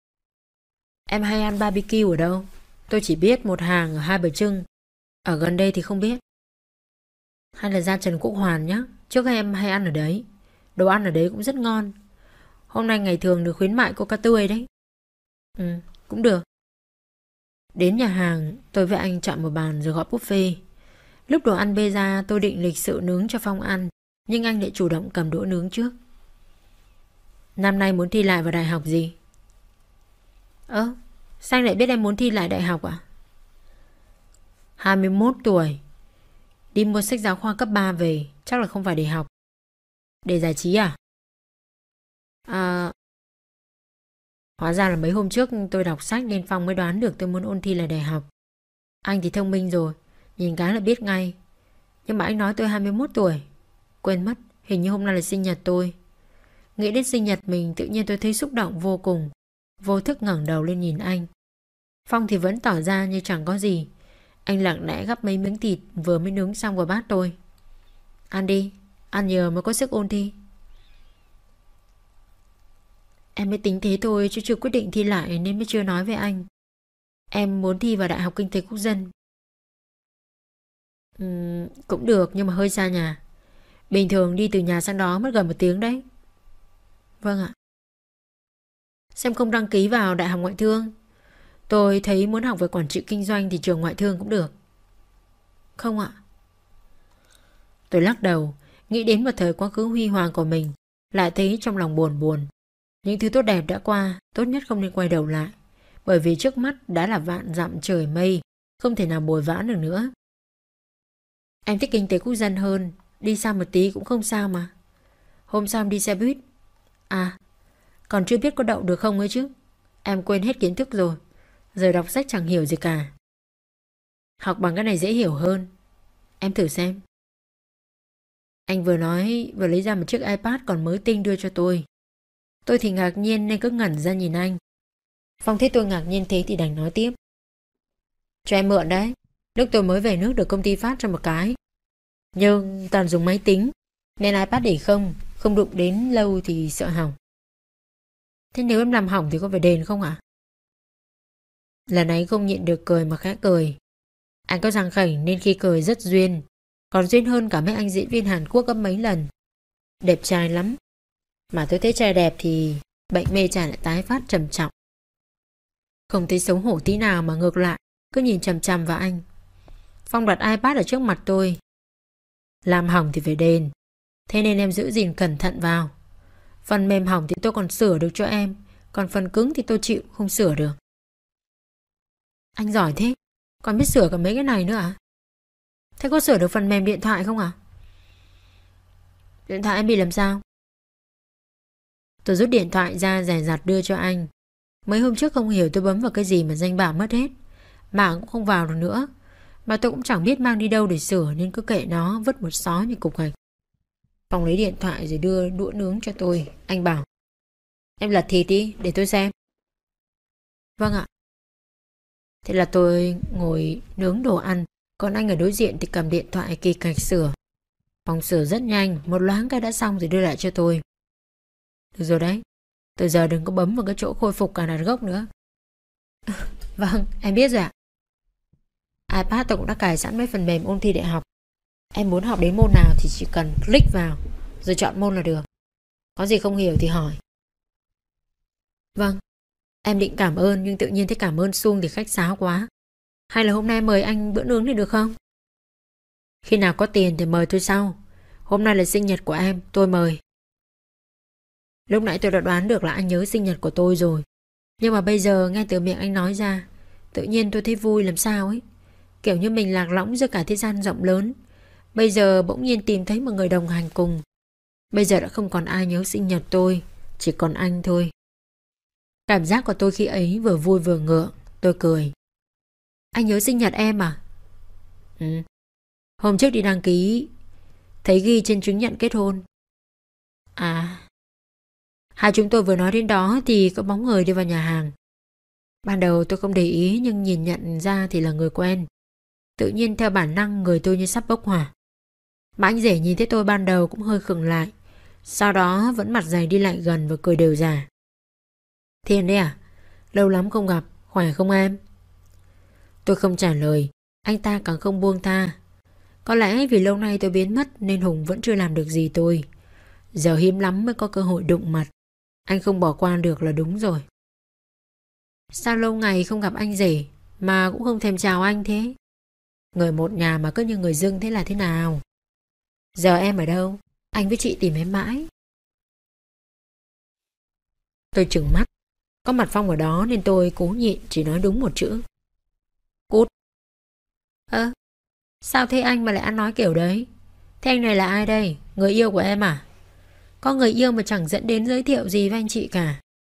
Em hay ăn barbecue ở đâu? Tôi chỉ biết một hàng ở Hai bờ Trưng. Ở gần đây thì không biết. Hay là ra Trần Quốc Hoàn nhé Trước em hay ăn ở đấy. Đồ ăn ở đấy cũng rất ngon. Hôm nay ngày thường được khuyến mại coca tươi đấy. Ừ, cũng được Đến nhà hàng tôi với anh chọn một bàn rồi gọi buffet Lúc đồ ăn bê ra tôi định lịch sự nướng cho Phong ăn Nhưng anh lại chủ động cầm đũa nướng trước Năm nay muốn thi lại vào đại học gì? Ơ, sao anh lại biết em muốn thi lại đại học ạ? à? 21 tuổi Đi mua sách giáo khoa cấp 3 về Chắc là không phải để học Để giải trí? À Hóa ra là mấy hôm trước tôi đọc sách nên Phong mới đoán được tôi muốn ôn thi là đại học. Anh thì thông minh rồi, Nhìn cái là biết ngay. Nhưng mà anh nói tôi 21 tuổi, Quên mất, Hình như hôm nay là sinh nhật tôi. Nghĩ đến sinh nhật mình, tự nhiên tôi thấy xúc động vô cùng, Vô thức ngẩng đầu lên nhìn anh. Phong thì vẫn tỏ ra như chẳng có gì. Anh lặng lẽ gắp mấy miếng thịt Vừa mới nướng xong vào bát tôi. Ăn đi, Ăn nhờ mới có sức ôn thi. Em mới tính thế thôi chứ chưa quyết định thi lại nên mới chưa nói với anh. Em muốn thi vào Đại học Kinh tế Quốc dân. Uhm, Cũng được nhưng mà hơi xa nhà. Bình thường đi từ nhà sang đó mất gần một tiếng đấy. Vâng ạ. Xem không đăng ký vào Đại học Ngoại thương. Tôi thấy muốn học về quản trị kinh doanh thì trường ngoại thương cũng được. Không ạ. Tôi lắc đầu Nghĩ đến một thời quá khứ huy hoàng của mình Lại thấy trong lòng buồn buồn. Những thứ tốt đẹp đã qua, Tốt nhất không nên quay đầu lại. Bởi vì trước mắt đã là vạn dặm trời mây, Không thể nào bồi vãn được nữa. Em thích kinh tế quốc dân hơn, Đi xa một tí cũng không sao mà. Hôm sau em đi xe buýt. À Còn chưa biết có đậu được không ấy chứ? Em quên hết kiến thức rồi. Giờ đọc sách chẳng hiểu gì cả. Học bằng cái này dễ hiểu hơn. Em thử xem. Anh vừa nói, Vừa lấy ra một chiếc iPad còn mới tinh đưa cho tôi. Tôi thì ngạc nhiên nên cứ ngẩn ra nhìn anh. Phong thấy tôi ngạc nhiên thế thì đành nói tiếp. Cho em mượn đấy. Lúc tôi mới về nước được công ty phát cho một cái. Nhưng toàn dùng máy tính. Nên iPad để không Không đụng đến lâu thì sợ hỏng. Thế nếu em làm hỏng thì có phải đền không ạ? Lần ấy không nhịn được cười mà khẽ cười. Anh có răng khảnh nên khi cười rất duyên. Còn duyên hơn cả mấy anh diễn viên Hàn Quốc gấp mấy lần. Đẹp trai lắm. Mà tôi thấy trai đẹp thì Bệnh mê trai lại tái phát trầm trọng. Không thấy xấu hổ tí nào mà ngược lại, Cứ nhìn chầm chầm vào anh. Phong đặt iPad ở trước mặt tôi. Làm hỏng thì phải đền. Thế nên em giữ gìn cẩn thận vào. Phần mềm hỏng thì tôi còn sửa được cho em, Còn phần cứng thì tôi chịu không sửa được. Anh giỏi thế, Còn biết sửa cả mấy cái này nữa à? Thế có sửa được phần mềm điện thoại không à Điện thoại em bị làm sao? Tôi rút điện thoại ra rẻ rặt đưa cho anh. Mấy hôm trước không hiểu tôi bấm vào cái gì mà danh bạ mất hết. Mạng cũng không vào được nữa. Mà tôi cũng chẳng biết mang đi đâu để sửa Nên cứ kệ nó, vứt một xó như cục gạch. Phong lấy điện thoại rồi đưa đũa nướng cho tôi. Anh bảo, Em lật thịt đi, để tôi xem. Vâng ạ. Thế là tôi ngồi nướng đồ ăn. Còn anh ở đối diện thì cầm điện thoại kỳ cạch sửa. Phong sửa rất nhanh. Một loáng cái đã xong rồi đưa lại cho tôi. Được rồi đấy. Từ giờ đừng có bấm vào cái chỗ khôi phục cả nạt gốc nữa. Vâng em biết rồi ạ. iPad tôi cũng đã cài sẵn mấy phần mềm ôn thi đại học. Em muốn học đến môn nào thì chỉ cần click vào, Rồi chọn môn là được. Có gì không hiểu thì hỏi. Vâng Em định cảm ơn nhưng tự nhiên thấy cảm ơn Xuông thì khách sáo quá. Hay là hôm nay mời anh bữa nướng thì được không? Khi nào có tiền thì mời tôi sau. Hôm nay là sinh nhật của em, Tôi mời. Lúc nãy tôi đã đoán được là anh nhớ sinh nhật của tôi rồi Nhưng mà bây giờ nghe từ miệng anh nói ra Tự nhiên tôi thấy vui làm sao ấy Kiểu như mình lạc lõng giữa cả thế gian rộng lớn Bây giờ bỗng nhiên tìm thấy một người đồng hành cùng. Bây giờ đã không còn ai nhớ sinh nhật tôi, chỉ còn anh thôi. Cảm giác của tôi khi ấy vừa vui vừa ngượng, tôi cười. Anh nhớ sinh nhật em à? Ừ. Hôm trước đi đăng ký, thấy ghi trên chứng nhận kết hôn. À. Hai chúng tôi vừa nói đến đó thì có bóng người đi vào nhà hàng. Ban đầu tôi không để ý nhưng nhìn nhận ra thì là người quen. Tự nhiên theo bản năng người tôi như sắp bốc hỏa. Mà anh rể nhìn thấy tôi ban đầu cũng hơi khựng lại Sau đó vẫn mặt dày đi lại gần và cười đều giả Thiên đấy à? Lâu lắm không gặp, khỏe không em? Tôi không trả lời, anh ta càng không buông tha. Có lẽ vì lâu nay tôi biến mất nên Hùng vẫn chưa làm được gì tôi. Giờ hiếm lắm mới có cơ hội đụng mặt. Anh không bỏ qua được là đúng rồi. Sao lâu ngày không gặp anh rể mà cũng không thèm chào anh thế? Người một nhà mà cứ như người dưng thế là thế nào? Giờ em ở đâu? Anh với chị tìm em mãi. Tôi trừng mắt. Có mặt Phong ở đó nên tôi cố nhịn chỉ nói đúng một chữ. Cút. Ơ, sao thế anh mà lại ăn nói kiểu đấy? Thế anh này là ai đây? Người yêu của em à? Có người yêu mà chẳng dẫn đến giới thiệu gì với anh chị cả.